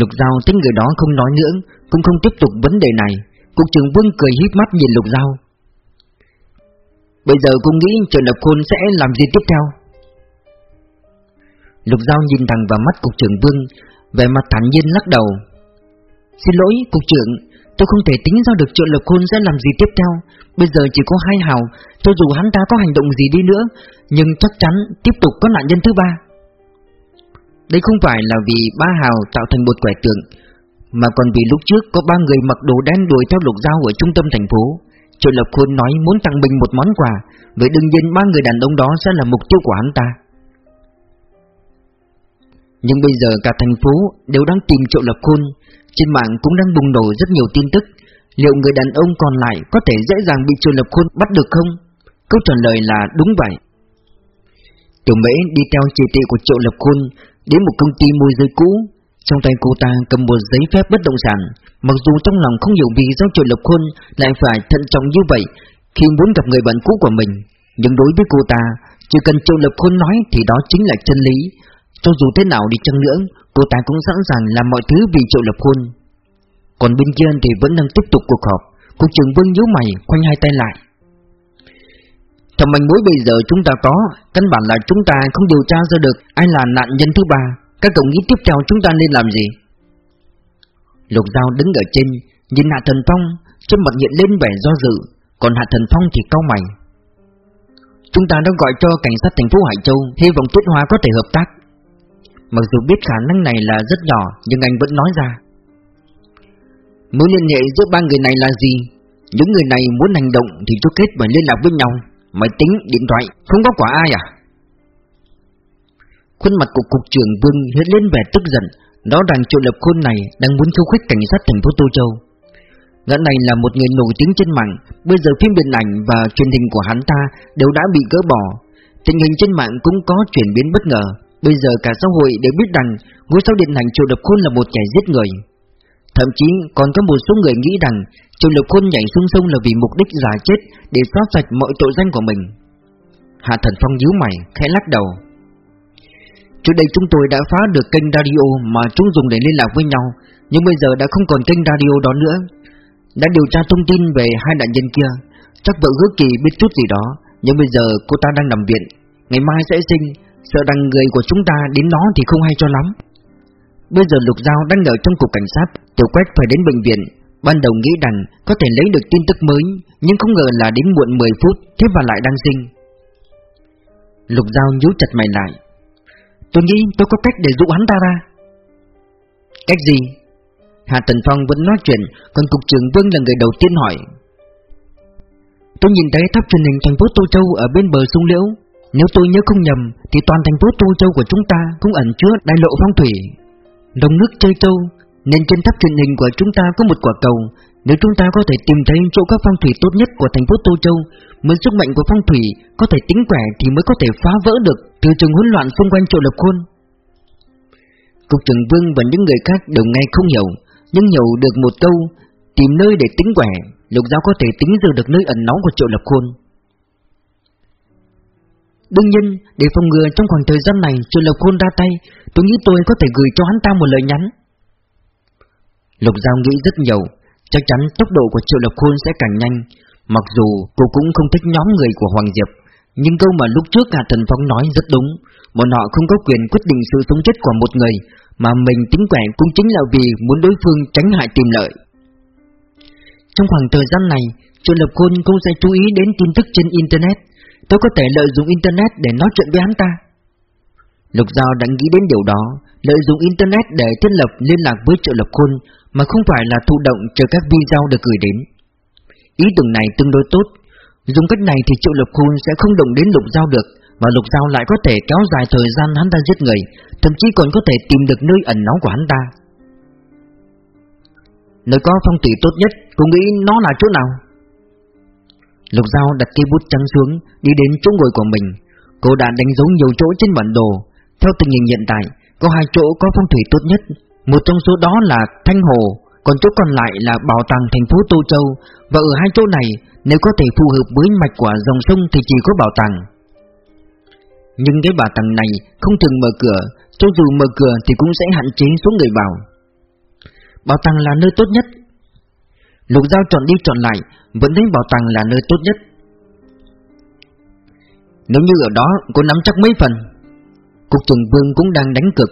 Lục Giao tính người đó không nói nữa, Cũng không tiếp tục vấn đề này. Cục trưởng Vương cười híp mắt nhìn Lục Giao. Bây giờ cô nghĩ Trần Lập Khôn sẽ làm gì tiếp theo? Lục Giao nhìn thẳng vào mắt Cục trưởng Vương Về mặt thản nhiên lắc đầu. Xin lỗi, Cục trưởng, Tôi không thể tính ra được triệu lập khôn sẽ làm gì tiếp theo. Bây giờ chỉ có hai hào, Cho dù hắn ta có hành động gì đi nữa, Nhưng chắc chắn tiếp tục có nạn nhân thứ ba. Đây không phải là vì ba hào tạo thành một quẻ tượng mà còn vì lúc trước có ba người mặc đồ đen đuổi theo lục dao ở trung tâm thành phố. Triệu lập khôn nói muốn tặng mình một món quà. Vậy đương nhiên ba người đàn ông đó sẽ là mục tiêu của hắn ta. Nhưng bây giờ cả thành phố đều đang tìm triệu lập khôn trên mạng cũng đang bùng nổ rất nhiều tin tức. Liệu người đàn ông còn lại có thể dễ dàng bị triệu Lập Khôn bắt được không? Câu trả lời là đúng vậy. Tiểu Mễ đi theo chỉ thị của Triệu Lập Khôn đến một công ty môi giới cũ. Trong tay cô ta cầm một giấy phép bất động sản, mặc dù trong lòng không hiểu vì sao Triệu Lập Khôn lại phải thận trọng như vậy khi muốn gặp người bạn cũ của mình, nhưng đối với cô ta, chỉ cần Triệu Lập Khôn nói thì đó chính là chân lý. Cho dù thế nào đi chăng nữa, cô ta cũng sẵn sàng làm mọi thứ vì Triệu Lập Khôn. Còn bên kia thì vẫn đang tiếp tục cuộc họp, cục trưởng Vương nhíu mày, khoanh hai tay lại. Thầm manh mối bây giờ chúng ta có Căn bản là chúng ta không điều tra ra được Ai là nạn nhân thứ ba các cậu nghĩ tiếp theo chúng ta nên làm gì? Lục Giao đứng ở trên Nhìn Hạ Thần Phong Trên mặt hiện lên vẻ do dự Còn Hạ Thần Phong thì cau mày. Chúng ta đã gọi cho cảnh sát thành phố Hải Châu Hy vọng Tuyết Hoa có thể hợp tác. Mặc dù biết khả năng này là rất nhỏ Nhưng anh vẫn nói ra. Mối liên hệ giữa ba người này là gì? Những người này muốn hành động Thì trước kết phải liên lạc với nhau. Máy tính, điện thoại, không có quả ai à? Khuôn mặt của cục trưởng Vương hiện lên vẻ tức giận Đó rằng triệu lập khôn này đang muốn khiêu khích cảnh sát thành phố Tô Châu. Gã này là một người nổi tiếng trên mạng Bây giờ phim điện ảnh và truyền hình của hắn ta đều đã bị gỡ bỏ. Tình hình trên mạng cũng có chuyển biến bất ngờ. Bây giờ cả xã hội đều biết rằng Ngôi sao điện ảnh Triệu Lập Khôn là một kẻ giết người. Thậm chí còn có một số người nghĩ rằng Triệu Lập Khôn nhảy xuống sông là vì mục đích giả chết Để xóa sạch mọi tội danh của mình. Hạ Thần Phong nhíu mày, khẽ lắc đầu. Trước đây chúng tôi đã phá được kênh radio mà chúng dùng để liên lạc với nhau, Nhưng bây giờ đã không còn kênh radio đó nữa. Đã điều tra thông tin về hai nạn nhân kia, Chắc vợ hứa kỳ biết chút gì đó, Nhưng bây giờ cô ta đang nằm viện. Ngày mai sẽ sinh, Sợ rằng người của chúng ta đến đó thì không hay cho lắm. Bây giờ Lục Giao đang ở trong cục cảnh sát, Tiểu Quách phải đến bệnh viện. Ban đầu nghĩ rằng có thể lấy được tin tức mới, Nhưng không ngờ là đến muộn 10 phút, Thế mà lại đang sinh. Lục Giao nhíu chặt mày lại. Tôi nghĩ tôi có cách để dụ hắn ta ra. Cách gì? Hà Tần Phong vẫn nói chuyện, Còn Cục trưởng Vương là người đầu tiên hỏi. Tôi nhìn thấy tháp truyền hình thành phố Tô Châu ở bên bờ sông Liễu. Nếu tôi nhớ không nhầm, Thì toàn thành phố Tô Châu của chúng ta cũng ẩn chứa đại lộ phong thủy. Đồng nước chơi châu, Nên trên tháp truyền hình của chúng ta có một quả cầu. Nếu chúng ta có thể tìm thấy chỗ các phong thủy tốt nhất của thành phố Tô Châu Mới sức mạnh của phong thủy có thể tính quẻ thì mới có thể phá vỡ được từ trường hỗn loạn xung quanh chỗ lập khôn Cục trưởng Vương và những người khác đều ngay không hiểu Nhưng hiểu được một câu Tìm nơi để tính quẻ Lục giáo có thể tính giờ được nơi ẩn náu của triệu lập khôn Đương nhiên, để phòng ngừa trong khoảng thời gian này Triệu Lập Khôn ra tay Tôi nghĩ tôi có thể gửi cho hắn ta một lời nhắn. Lục Giao nghĩ rất nhiều Chắc chắn tốc độ của Triệu Lập Khôn sẽ càng nhanh Mặc dù cô cũng không thích nhóm người của Hoàng Diệp. Nhưng câu mà lúc trước Hà Thần Phong nói rất đúng. Bọn họ không có quyền quyết định sự sống chết của một người, Mà mình tính quẻ cũng chính là vì muốn đối phương tránh hại tìm lợi. Trong khoảng thời gian này Triệu Lập Khôn cũng sẽ chú ý đến tin tức trên Internet. Tôi có thể lợi dụng Internet để nói chuyện với hắn ta. Lục Giao đã nghĩ đến điều đó, Lợi dụng Internet để thiết lập liên lạc với Triệu Lập Khôn, Mà không phải là thụ động chờ các video được gửi đến. Ý tưởng này tương đối tốt Dùng cách này thì Triệu lục Khôn sẽ không động đến Lục Giao được Và Lục Giao lại có thể kéo dài thời gian hắn ta giết người, Thậm chí còn có thể tìm được nơi ẩn náu của hắn ta. Nơi có phong thủy tốt nhất Cô nghĩ nó là chỗ nào? Lục Giao đặt cây bút trắng xuống, Đi đến chỗ ngồi của mình. Cô đã đánh dấu nhiều chỗ trên bản đồ. Theo tình hình hiện tại, Có hai chỗ có phong thủy tốt nhất. Một trong số đó là Thanh Hồ còn chỗ còn lại là Bảo tàng thành phố Tô Châu, Và ở hai chỗ này, Nếu có thể phù hợp với mạch của dòng sông Thì chỉ có bảo tàng. Nhưng cái bảo tàng này không thường mở cửa, Cho dù mở cửa thì cũng sẽ hạn chế số người vào. Bảo tàng là nơi tốt nhất. Lục Giao chọn đi chọn lại, Vẫn thấy bảo tàng là nơi tốt nhất. Nếu như ở đó cô nắm chắc mấy phần, Cục trưởng Vương cũng đang đánh cực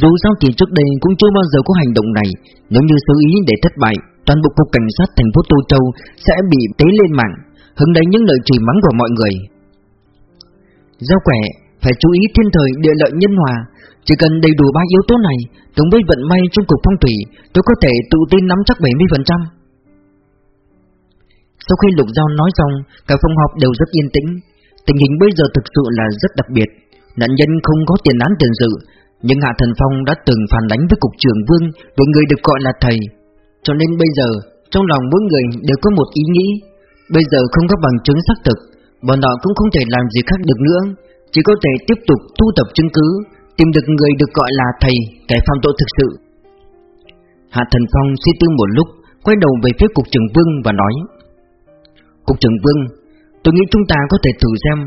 dù sao thì trước đây cũng chưa bao giờ có hành động này Nếu như xử ý để thất bại Toàn bộ cục cảnh sát thành phố Tô Châu Sẽ bị tế lên mạng Hứng đánh những lời chỉ mắng của mọi người Giao quẻ Phải chú ý thiên thời địa lợi nhân hòa Chỉ cần đầy đủ ba yếu tố này Tổng với vận may trong cục phong thủy Tôi có thể tự tin nắm chắc 70% sau khi Lục Giao nói xong, cả phòng họp đều rất yên tĩnh. Tình hình bây giờ thực sự là rất đặc biệt. Nạn nhân không có tiền án tiền sự, nhưng Hạ Thần Phong đã từng phản đánh với cục trưởng Vương về người được gọi là thầy. Cho nên bây giờ, trong lòng mỗi người đều có một ý nghĩ. Bây giờ không có bằng chứng xác thực, bọn họ cũng không thể làm gì khác được nữa. Chỉ có thể tiếp tục thu thập chứng cứ Tìm được người được gọi là thầy Kẻ phạm tội thực sự Hạ Thần Phong suy tư một lúc Quay đầu về phía Cục trưởng Vương và nói Cục trưởng Vương Tôi nghĩ chúng ta có thể thử xem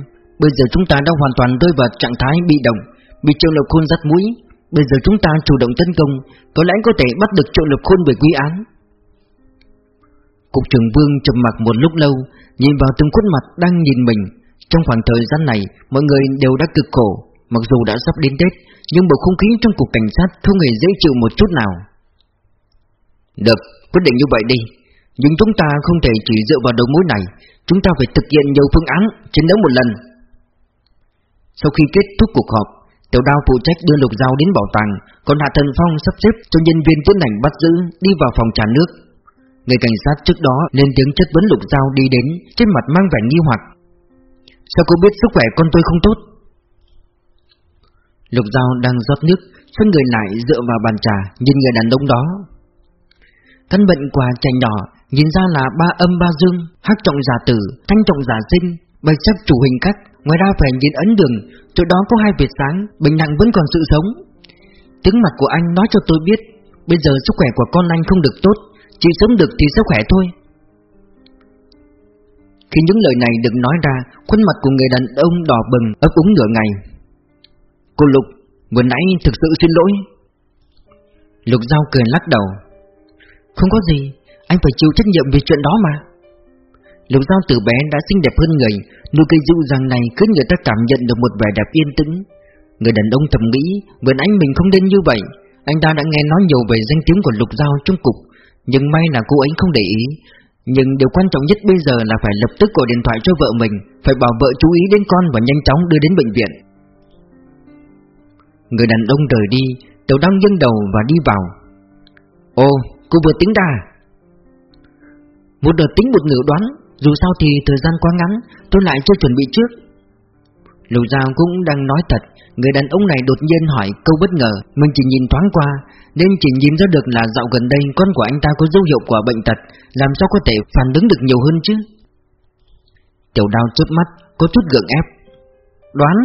Bây giờ chúng ta đã hoàn toàn rơi vào trạng thái bị động Bị triệu lập khôn dắt mũi. Bây giờ chúng ta chủ động tấn công Có lẽ có thể bắt được triệu lập khôn về quy án. Cục trưởng Vương trầm mặc một lúc lâu Nhìn vào từng khuôn mặt đang nhìn mình. Trong khoảng thời gian này Mọi người đều đã cực khổ Mặc dù đã sắp đến Tết Nhưng bầu không khí trong cục cảnh sát Không hề dễ chịu một chút nào. Được, quyết định như vậy đi. Nhưng chúng ta không thể chỉ dựa vào đầu mối này Chúng ta phải thực hiện nhiều phương án Chiến đấu một lần. Sau khi kết thúc cuộc họp Tiểu đao phụ trách đưa lục dao đến bảo tàng Còn Hạ Thần Phong sắp xếp cho nhân viên tiến hành bắt giữ Đi vào phòng trà nước. Người cảnh sát trước đó lên tiếng chất vấn lục dao đi đến Trên mặt mang vẻ nghi hoặc. Sao cô biết sức khỏe con tôi không tốt? Lục dao đang rót nước Xoay người lại dựa vào bàn trà Nhìn người đàn ông đó. Căn bệnh quả trẻ nhỏ Nhìn ra là ba âm ba dương Hắc trọng giả tử, thanh trọng giả sinh Bạch sắc chủ hình cách Ngoài ra phải nhìn ấn đường, Chỗ đó có hai vệt sáng Bệnh nặng vẫn còn sự sống. Tiếng mặt của anh nói cho tôi biết, Bây giờ sức khỏe của con anh không được tốt, Chỉ sống được thì sức khỏe thôi. Khi những lời này được nói ra, Khuôn mặt của người đàn ông đỏ bừng, ấp úng nửa ngày. Cô Lục, Vừa nãy thực sự xin lỗi. Lục Giao cười lắc đầu. Không có gì, Anh phải chịu trách nhiệm về chuyện đó mà. Lục Giao từ bé đã xinh đẹp hơn người Nụ cười dịu dàng này khiến người ta cảm nhận được một vẻ đẹp yên tĩnh. Người đàn ông thầm nghĩ Vừa nãy mình không nên như vậy. Anh ta đã nghe nói nhiều về danh tiếng của Lục Giao trong cục Nhưng may là cô ấy không để ý. Nhưng điều quan trọng nhất bây giờ là phải lập tức gọi điện thoại cho vợ mình Phải bảo vợ chú ý đến con và nhanh chóng đưa đến bệnh viện. Người đàn ông rời đi Tiểu đang dâng đầu và đi vào. Ô, cô vừa tính ra Một đợt tính một nửa đoán dù sao thì thời gian quá ngắn Tôi lại chưa chuẩn bị trước. Lục Giao cũng đang nói thật Người đàn ông này đột nhiên hỏi câu bất ngờ Mình chỉ nhìn thoáng qua Nên chỉ nhìn ra được là dạo gần đây Con của anh ta có dấu hiệu của bệnh tật Làm sao có thể phản ứng được nhiều hơn chứ? Tiểu đao chớp mắt Có chút gượng ép. Đoán.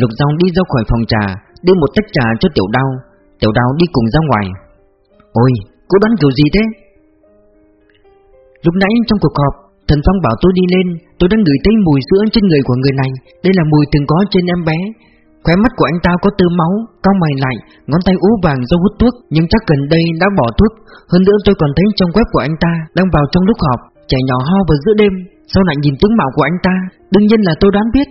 Lục Giao đi ra khỏi phòng trà Đưa một tách trà cho Tiểu Đao. Tiểu Đao đi cùng ra ngoài. Ôi, cô đoán kiểu gì thế? Lúc nãy trong cuộc họp Thần Phong bảo tôi đi lên Tôi đang ngửi thấy mùi sữa trên người của người này. Đây là mùi từng có trên em bé. Khóe mắt của anh ta có tơ máu Cao mày lại, ngón tay ú vàng do hút thuốc Nhưng chắc gần đây đã bỏ thuốc. Hơn nữa tôi còn thấy trong web của anh ta Đang vào trong lúc họp Trẻ nhỏ ho vào giữa đêm Sau lại nhìn tướng mạo của anh ta? Đương nhiên là tôi đoán biết.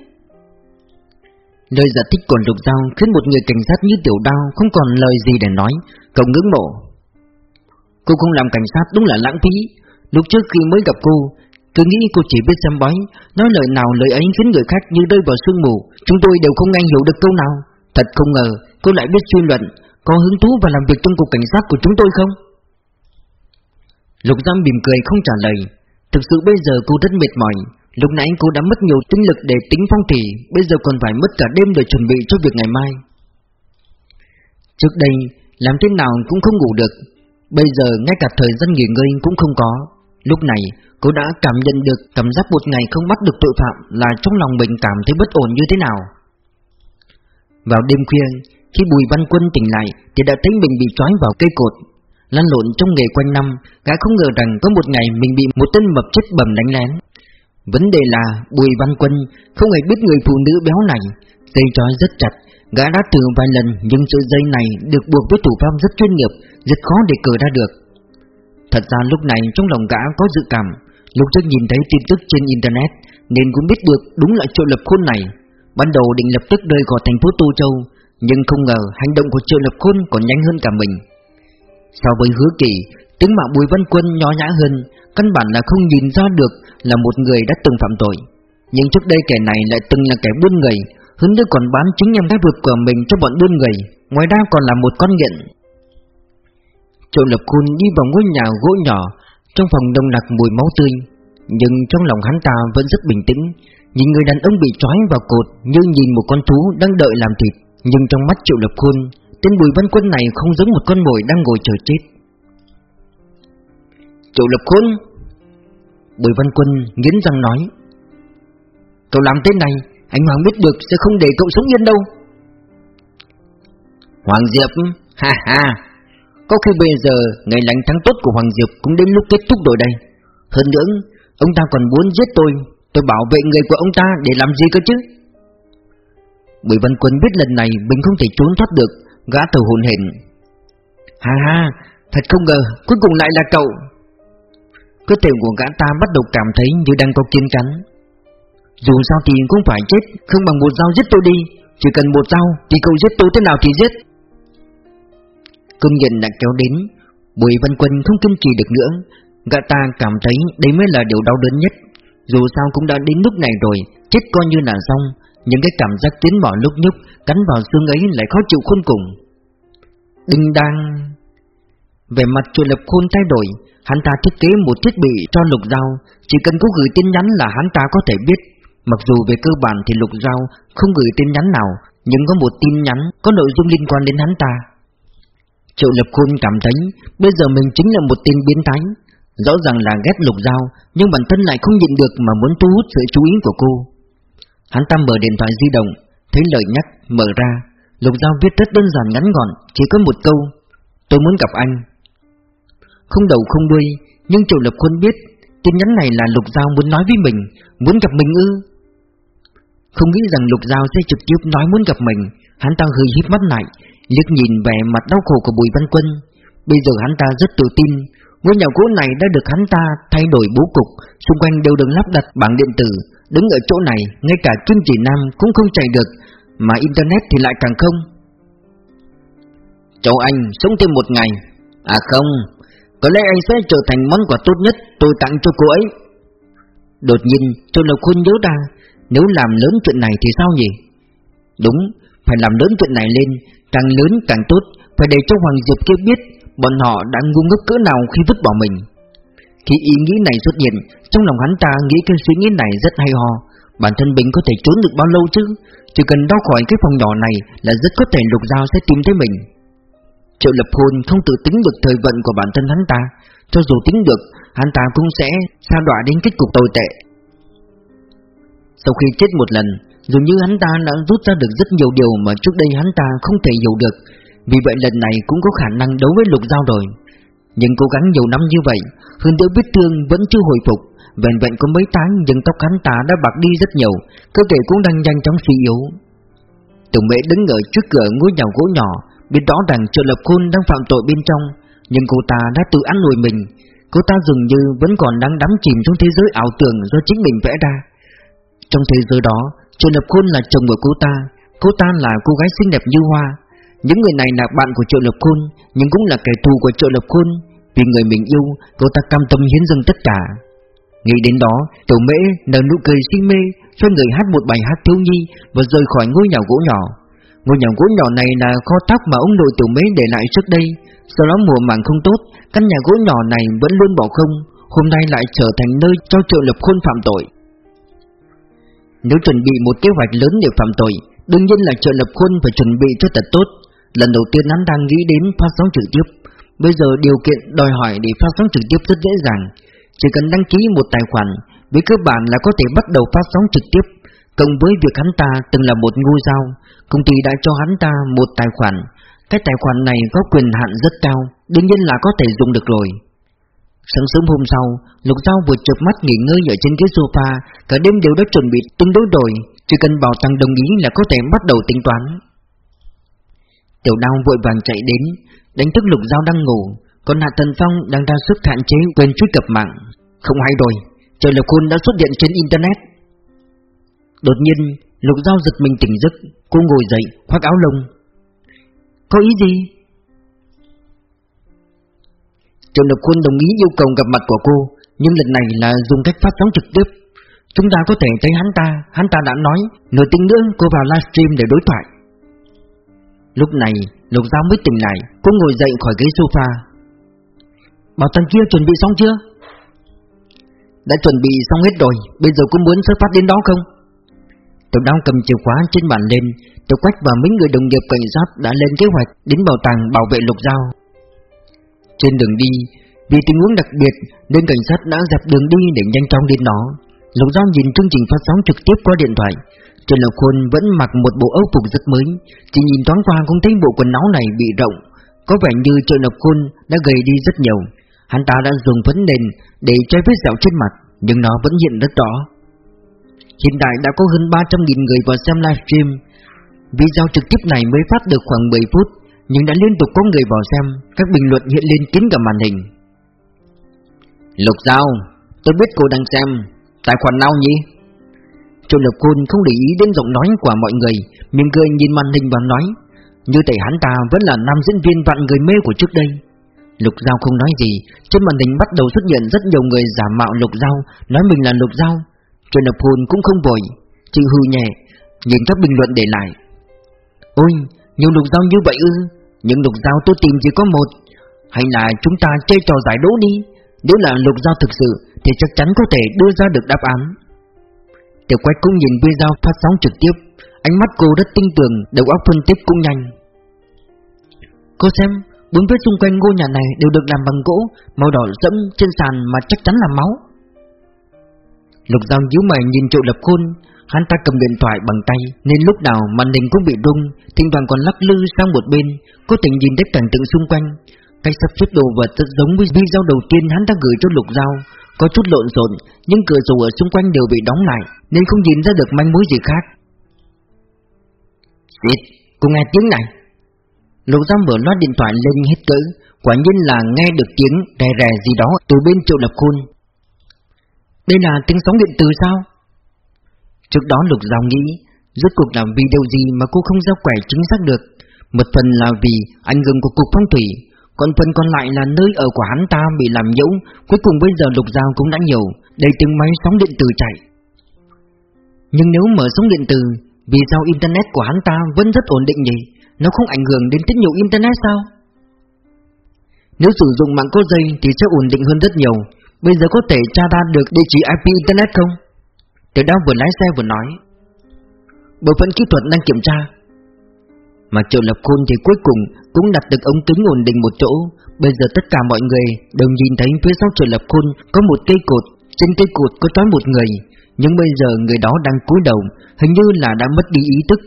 Lời giải thích của Lục Giao khiến một người cảnh sát như Tiểu Đao không còn lời gì để nói, cậu ngưỡng mộ. Cô không làm cảnh sát đúng là lãng phí. Lúc trước khi mới gặp cô, cứ nghĩ cô chỉ biết xem bói, nói lời nào lời ấy khiến người khác như rơi vào sương mù. Chúng tôi đều không nghe hiểu được câu nào. Thật không ngờ, cô lại biết suy luận, có hứng thú và làm việc trong cục cảnh sát của chúng tôi không? Lục Giang mỉm cười không trả lời. Thực sự bây giờ cô rất mệt mỏi, Lúc nãy cô đã mất nhiều tinh lực để tính phong thủy Bây giờ còn phải mất cả đêm để chuẩn bị cho việc ngày mai Trước đây làm thế nào cũng không ngủ được Bây giờ ngay cả thời gian nghỉ ngơi cũng không có Lúc này, cô đã cảm nhận được cảm giác một ngày không bắt được tội phạm Là trong lòng mình cảm thấy bất ổn như thế nào. Vào đêm khuya, Khi Bùi Văn Quân tỉnh lại Thì đã thấy mình bị trói vào cây cột. Lăn lộn trong nghề quanh năm, Gã không ngờ rằng có một ngày mình bị một tên mập chết bầm đánh lén. Vấn đề là Bùi Văn Quân không hề biết người phụ nữ béo này. Dây trói rất chặt, Gã đã thử vài lần nhưng sợi dây này được buộc với thủ pháp rất chuyên nghiệp, Rất khó để cởi ra được. Thật ra lúc này trong lòng gã có dự cảm. Lúc trước nhìn thấy tin tức trên Internet, Nên cũng biết được đúng là triệu lập khôn này. Ban đầu định lập tức rời khỏi thành phố Tô Châu, Nhưng không ngờ hành động của triệu lập khôn còn nhanh hơn cả mình. So với hứa kỳ Tướng mạo Bùi Văn Quân nhỏ nhã hơn, Căn bản là không nhìn ra được là một người đã từng phạm tội. Nhưng trước đây kẻ này lại từng là kẻ buôn người hứng nữa còn bán chính em gái vượt của mình cho bọn buôn người, Ngoài ra còn là một con nghiện. Triệu Lập Khôn đi vào ngôi nhà gỗ nhỏ, Trong phòng đông đặc mùi máu tươi, Nhưng trong lòng hắn ta vẫn rất bình tĩnh. Nhìn người đàn ông bị trói vào cột Như nhìn một con thú đang đợi làm thịt, Nhưng trong mắt Triệu Lập Khôn, Tên Bùi Văn Quân này không giống một con mồi đang ngồi chờ chết. Triệu Lập Khôn, Bùi Văn Quân nghiến răng nói. Cậu làm thế này, Anh Hoàng biết được sẽ không để cậu sống yên đâu. Hoàng Diệp, Ha ha có khi bây giờ, ngày lành tháng tốt của Hoàng Diệp Cũng đến lúc kết thúc rồi đây. Hơn nữa, Ông ta còn muốn giết tôi. Tôi bảo vệ người của ông ta để làm gì cơ chứ? Bùi Văn Quân biết lần này Mình không thể trốn thoát được, Gã thở hồn hển. Ha ha, Thật không ngờ, cuối cùng lại là cậu. Cơ thể của gã ta bắt đầu cảm thấy như đang có kiên cắn Dù sao thì cũng phải chết, Không bằng một dao giết tôi đi. Chỉ cần một dao thì cậu giết tôi thế nào thì giết. Công nhận đã kéo đến. Bùi Văn Quân không kiên trì được nữa. Gã ta cảm thấy đây mới là điều đau đớn nhất. Dù sao cũng đã đến lúc này rồi, Chết coi như là xong. Những cái cảm giác tiến bỏ lúc nhúc, Cắn vào xương ấy lại khó chịu khôn cùng. Đinh đang Về mặt chùa lập khôn thay đổi. Hắn ta thiết kế một thiết bị cho lục dao Chỉ cần có gửi tin nhắn là hắn ta có thể biết. Mặc dù về cơ bản thì lục dao không gửi tin nhắn nào, Nhưng có một tin nhắn có nội dung liên quan đến hắn ta. Triệu Lập Khôn cảm thấy bây giờ mình chính là một tên biến thái. Rõ ràng là ghét lục dao, Nhưng bản thân lại không nhịn được mà muốn thu hút sự chú ý của cô. Hắn ta mở điện thoại di động, Thấy lời nhắc, mở ra. Lục dao viết rất đơn giản ngắn gọn, Chỉ có một câu, Tôi muốn gặp anh. Không đầu không đuôi, Nhưng Triệu Lập Khôn biết Tin nhắn này là Lục Giao muốn nói với mình, Muốn gặp mình ư? Không nghĩ rằng Lục Giao sẽ trực tiếp nói muốn gặp mình, Hắn ta hơi híp mắt lại liếc nhìn vẻ mặt đau khổ của Bùi Văn Quân. Bây giờ hắn ta rất tự tin, ngôi nhà cũ này đã được hắn ta thay đổi bố cục, xung quanh đều được lắp đặt bảng điện tử. Đứng ở chỗ này, ngay cả kim chỉ nam cũng không chạy được, mà internet thì lại càng không. Cháu anh sống thêm một ngày. À không, có lẽ anh sẽ trở thành món quà tốt nhất tôi tặng cho cô ấy. Đột nhiên, tôi Lộc khuôn nhớ ra, nếu làm lớn chuyện này thì sao nhỉ? Đúng, phải làm lớn chuyện này lên, Càng lớn càng tốt, Phải để cho Hoàng Diệp kia biết Bọn họ đã ngu ngốc cỡ nào khi vứt bỏ mình. Khi ý nghĩ này xuất hiện, Trong lòng hắn ta nghĩ cái suy nghĩ này rất hay ho. Bản thân mình có thể trốn được bao lâu chứ? Chỉ cần đau khỏi cái phòng nhỏ này Là rất có thể lục dao sẽ tìm thấy mình. Triệu lập hôn không tự tính được thời vận của bản thân hắn ta. Cho dù tính được, Hắn ta cũng sẽ sa đọa đến kết cục tồi tệ. Sau khi chết một lần Dường như hắn ta đã rút ra được rất nhiều điều mà trước đây hắn ta không thể hiểu được, Vì vậy lần này cũng có khả năng đấu với lục giao rồi. Nhưng cố gắng nhiều năm như vậy Hơn nữa biết thương vẫn chưa hồi phục, Vẹn vẹn có mấy tháng nhưng tóc hắn ta đã bạc đi rất nhiều, Cơ thể cũng đang nhanh chóng suy yếu. Tổng mễ đứng ở trước cửa ngôi nhà gỗ nhỏ, Biết rõ rằng trợ lập khôn đang phạm tội bên trong, Nhưng cô ta đã tự ăn nổi mình. Cô ta dường như vẫn còn đang đắm chìm trong thế giới ảo tưởng do chính mình vẽ ra. Trong thế giới đó Triệu Lập Khôn là chồng của cô ta. Cô ta là cô gái xinh đẹp như hoa. Những người này là bạn của Triệu Lập Khôn, Nhưng cũng là kẻ thù của Triệu Lập Khôn. Vì người mình yêu, Cô ta cam tâm hiến dâng tất cả. Nghĩ đến đó, Tiểu mễ nở nụ cười si mê cho người hát một bài hát thiếu nhi Và rời khỏi ngôi nhà gỗ nhỏ. Ngôi nhà gỗ nhỏ này là kho thóc mà ông nội tiểu mễ để lại trước đây. Sau đó mùa màng không tốt, Căn nhà gỗ nhỏ này vẫn luôn bỏ không, Hôm nay lại trở thành nơi cho triệu lập khôn phạm tội nếu chuẩn bị một kế hoạch lớn để phạm tội, Đương nhiên là trợ lập khuôn phải chuẩn bị cho thật tốt. Lần đầu tiên hắn đang nghĩ đến phát sóng trực tiếp. Bây giờ điều kiện đòi hỏi để phát sóng trực tiếp rất dễ dàng. Chỉ cần đăng ký một tài khoản, Với cơ bản là có thể bắt đầu phát sóng trực tiếp. Cộng với việc hắn ta từng là một ngôi sao, Công ty đã cho hắn ta một tài khoản. Cái tài khoản này có quyền hạn rất cao, Đương nhiên là có thể dùng được rồi. Sáng sớm hôm sau, Lục Giao vừa chợp mắt nghỉ ngơi ở trên ghế sofa, cả đêm đều đã chuẩn bị tương đối rồi, chỉ cần bảo tăng đồng ý là có thể bắt đầu tính toán. Tiểu Đao vội vàng chạy đến, đánh thức Lục Giao đang ngủ, còn Hạ Tần Phong đang ra sức hạn chế quên truy cập mạng. Không hay rồi, trời lập Khôn đã xuất hiện trên internet. Đột nhiên, Lục Giao giật mình tỉnh giấc, cô ngồi dậy, khoác áo lông. Có ý gì? Trần Lập Khuôn đồng ý yêu cầu gặp mặt của cô. Nhưng lần này là dùng cách phát sóng trực tiếp. Chúng ta có thể thấy hắn ta. Hắn ta đã nói. Nửa tiếng nữa, cô vào livestream để đối thoại. Lúc này, Lục Giao mới tỉnh lại. Cô ngồi dậy khỏi ghế sofa. Bảo thằng kia chuẩn bị xong chưa? Đã chuẩn bị xong hết rồi. Bây giờ cô muốn xuất phát đến đó không? Tôi đang cầm chìa khóa trên bàn lên. Tôi quách và mấy người đồng nghiệp cảnh sát đã lên kế hoạch Đến bảo tàng bảo vệ lục giao trên đường đi, vì tình huống đặc biệt nên cảnh sát đã dẹp đường đi để nhanh chóng đến đó. Lục Giao nhìn chương trình phát sóng trực tiếp qua điện thoại, Trần Lộc Khôn vẫn mặc một bộ âu phục rất mới Chỉ nhìn thoáng qua cũng thấy bộ quần áo này bị rộng. Có vẻ như Trần Lộc Khôn đã gầy đi rất nhiều. Hắn ta đã dùng phấn nền để che vết sẹo trên mặt Nhưng nó vẫn hiện rất rõ. Hiện tại đã có hơn 300.000 người vào xem livestream. Video trực tiếp này mới phát được khoảng 10 phút. Nhưng đã liên tục có người vào xem Các bình luận hiện lên kín cả màn hình. Lục Giao Tôi biết cô đang xem Tài khoản nào nhỉ? Triệu Lập Côn không để ý đến giọng nói của mọi người mỉm cười nhìn màn hình và nói Như thể hắn ta vẫn là nam diễn viên vạn người mê của trước đây. Lục Giao không nói gì Trên màn hình bắt đầu xuất hiện rất nhiều người giả mạo Lục Giao Nói mình là Lục Giao. Triệu Lập Côn cũng không vội Chỉ hư nhẹ Nhìn các bình luận để lại. Ôi nhiều Lục Giao như vậy ư? Những Lục Giao tôi tìm chỉ có một. Hay là chúng ta chơi trò giải đố đi? Nếu là Lục Giao thực sự, Thì chắc chắn có thể đưa ra được đáp án. Tiểu quách cũng nhìn video phát sóng trực tiếp. Ánh mắt cô rất tinh tường Đầu óc phân tích cũng nhanh. Cô xem, Bốn vết xung quanh ngôi nhà này đều được làm bằng gỗ, Màu đỏ dẫm trên sàn mà chắc chắn là máu. Lục Giao nhíu mày nhìn triệu lập khôn. Hắn ta cầm điện thoại bằng tay Nên lúc nào màn hình cũng bị rung Thỉnh thoảng còn lắc lư sang một bên Có tình nhìn thấy cảnh tượng xung quanh Cách sắp xếp đồ vật rất giống với video đầu tiên hắn ta gửi cho Lục Giao có chút lộn xộn, nhưng cửa sổ ở xung quanh đều bị đóng lại, nên không nhìn ra được manh mối gì khác. Xịt, cô nghe tiếng này. Lục Giang vừa loát điện thoại lên hết cỡ, quả nhiên là nghe được tiếng rè rè gì đó từ bên triệu lập khôn. Đây là tiếng sóng điện từ sao? Trước đó Lục giao nghĩ, rốt cuộc làm video gì mà cô không giao quẻ chính xác được. Một phần là vì ảnh hưởng của cục phong thủy, còn phần còn lại là nơi ở của hắn ta bị làm nhũng Cuối cùng bây giờ lục giao cũng đã nhiều Đầy từng máy sóng điện tử chạy. Nhưng nếu mở sóng điện tử Vì sao internet của hắn ta vẫn rất ổn định nhỉ? Nó không ảnh hưởng đến tín hiệu internet sao? Nếu sử dụng mạng có dây Thì sẽ ổn định hơn rất nhiều. Bây giờ có thể tra ra được địa chỉ IP internet không? Tiểu đao vừa lái xe vừa nói Bộ phận kỹ thuật đang kiểm tra. Mà Triệu Lập Khôn thì cuối cùng cũng đặt được ống kính ổn định một chỗ. Bây giờ tất cả mọi người đều nhìn thấy phía sau Triệu Lập Khôn có một cây cột. Trên cây cột có trói một người Nhưng bây giờ người đó đang cúi đầu Hình như là đã mất đi ý thức.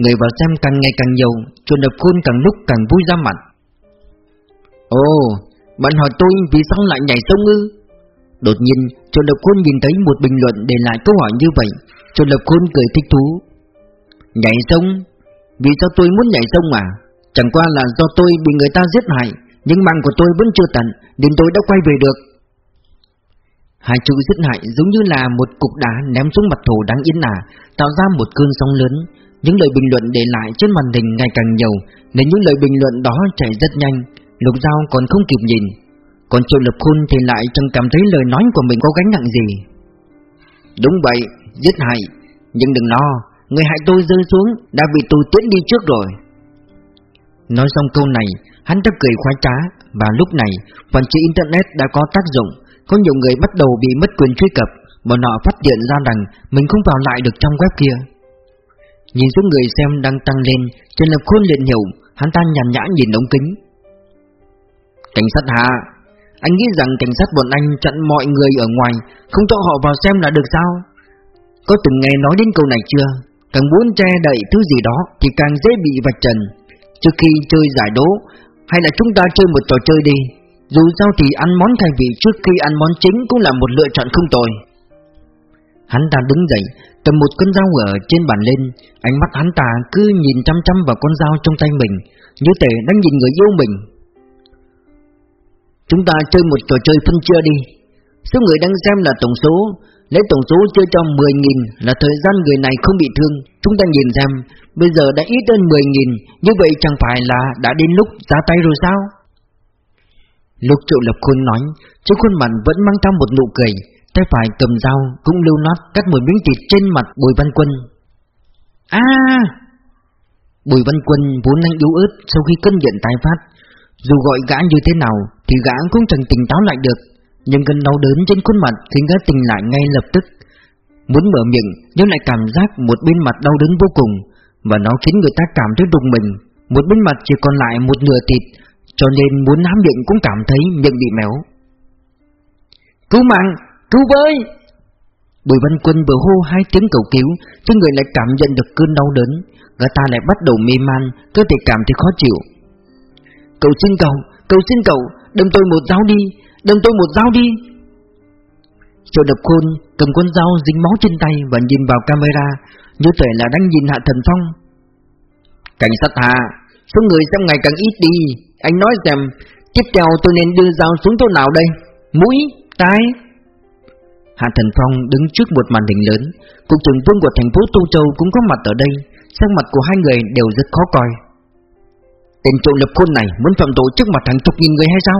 Người vào xem càng ngày càng nhiều Triệu Lập Khôn càng lúc càng vui ra mặt. Ồ, bạn hỏi tôi vì sao lại nhảy sông ư? Đột nhiên, trần Lập Khôn nhìn thấy một bình luận để lại câu hỏi như vậy. Trần Lập Khôn cười thích thú. Nhảy sông? Vì sao tôi muốn nhảy sông mà Chẳng qua là do tôi bị người ta giết hại Nhưng mạng của tôi vẫn chưa tận Nên tôi đã quay về được. Hai chữ giết hại giống như là một cục đá ném xuống mặt thổ đáng yên ả Tạo ra một cơn sóng lớn. Những lời bình luận để lại trên màn hình ngày càng nhiều Nên những lời bình luận đó chảy rất nhanh. Lục Giao còn không kịp nhìn. Còn Triệu Lập Khôn thì lại chẳng cảm thấy lời nói của mình có gánh nặng gì. Đúng vậy, giết hại. Nhưng đừng lo Người hại tôi rơi xuống Đã bị tôi tiến đi trước rồi. Nói xong câu này Hắn ta cười khoái trá Và lúc này Phần trị Internet đã có tác dụng. Có nhiều người bắt đầu bị mất quyền truy cập Bọn họ phát hiện ra rằng Mình không vào lại được trong web kia. Nhìn số người xem đang tăng lên Trần Lập Khôn liền hiểu Hắn ta nhàn nhã nhìn ống kính. Cảnh sát hạ anh nghĩ rằng cảnh sát bọn anh chặn mọi người ở ngoài, Không cho họ vào xem là được sao? Có từng nghe nói đến câu này chưa? Càng muốn che đậy thứ gì đó Thì càng dễ bị vạch trần. Trước khi chơi giải đố, Hay là chúng ta chơi một trò chơi đi. Dù sao thì ăn món khai vị trước khi ăn món chính Cũng là một lựa chọn không tồi. Hắn ta đứng dậy, Cầm một con dao ở trên bàn lên. Ánh mắt hắn ta cứ nhìn chăm chăm vào con dao trong tay mình, Như thể đang nhìn người yêu mình. Chúng ta chơi một trò chơi phân chia đi. Số người đang xem là tổng số. Lấy tổng số chơi cho 10.000 là thời gian người này không bị thương. Chúng ta nhìn xem, Bây giờ đã ít hơn 10.000 Như vậy chẳng phải là đã đến lúc ra tay rồi sao? Lục triệu lập khôn nói, Trên khuôn mặt vẫn mang theo một nụ cười. Tay phải cầm dao cũng lưu nót Cắt một miếng thịt trên mặt Bùi Văn Quân. À Bùi Văn Quân vốn đang yếu ớt Sau khi cơn giận tái phát. Dù gọi gã như thế nào thì gã cũng chẳng tỉnh táo lại được. Nhưng cơn đau đớn trên khuôn mặt khiến gã tỉnh lại ngay lập tức. Muốn mở miệng nhưng lại cảm giác một bên mặt đau đớn vô cùng Và nó khiến người ta cảm thấy đụng mình. Một bên mặt chỉ còn lại một nửa thịt Cho nên muốn hám miệng cũng cảm thấy miệng bị méo. Cứu mạng! Cứu với! Bùi Văn Quân vừa hô hai tiếng cầu cứu Chứ người lại cảm nhận được cơn đau đớn. Gã ta lại bắt đầu mê man Cơ thể cảm thấy khó chịu. Cầu xin cậu, cầu xin cậu Đâm tôi một dao đi, đâm tôi một dao đi. Triệu đập khôn cầm con dao dính máu trên tay Và nhìn vào camera Như thể là đang nhìn Hạ Thần Phong. Cảnh sát Hạ Số người xem ngày càng ít đi. Anh nói xem Tiếp theo tôi nên đưa dao xuống chỗ nào đây? Mũi, tai. Hạ Thần Phong đứng trước một màn hình lớn. Cục trưởng vương của thành phố Tô Châu cũng có mặt ở đây. Sắc mặt của hai người đều rất khó coi. Tên trộm lập khôn này muốn phạm tội trước mặt hàng chục nghìn người hay sao?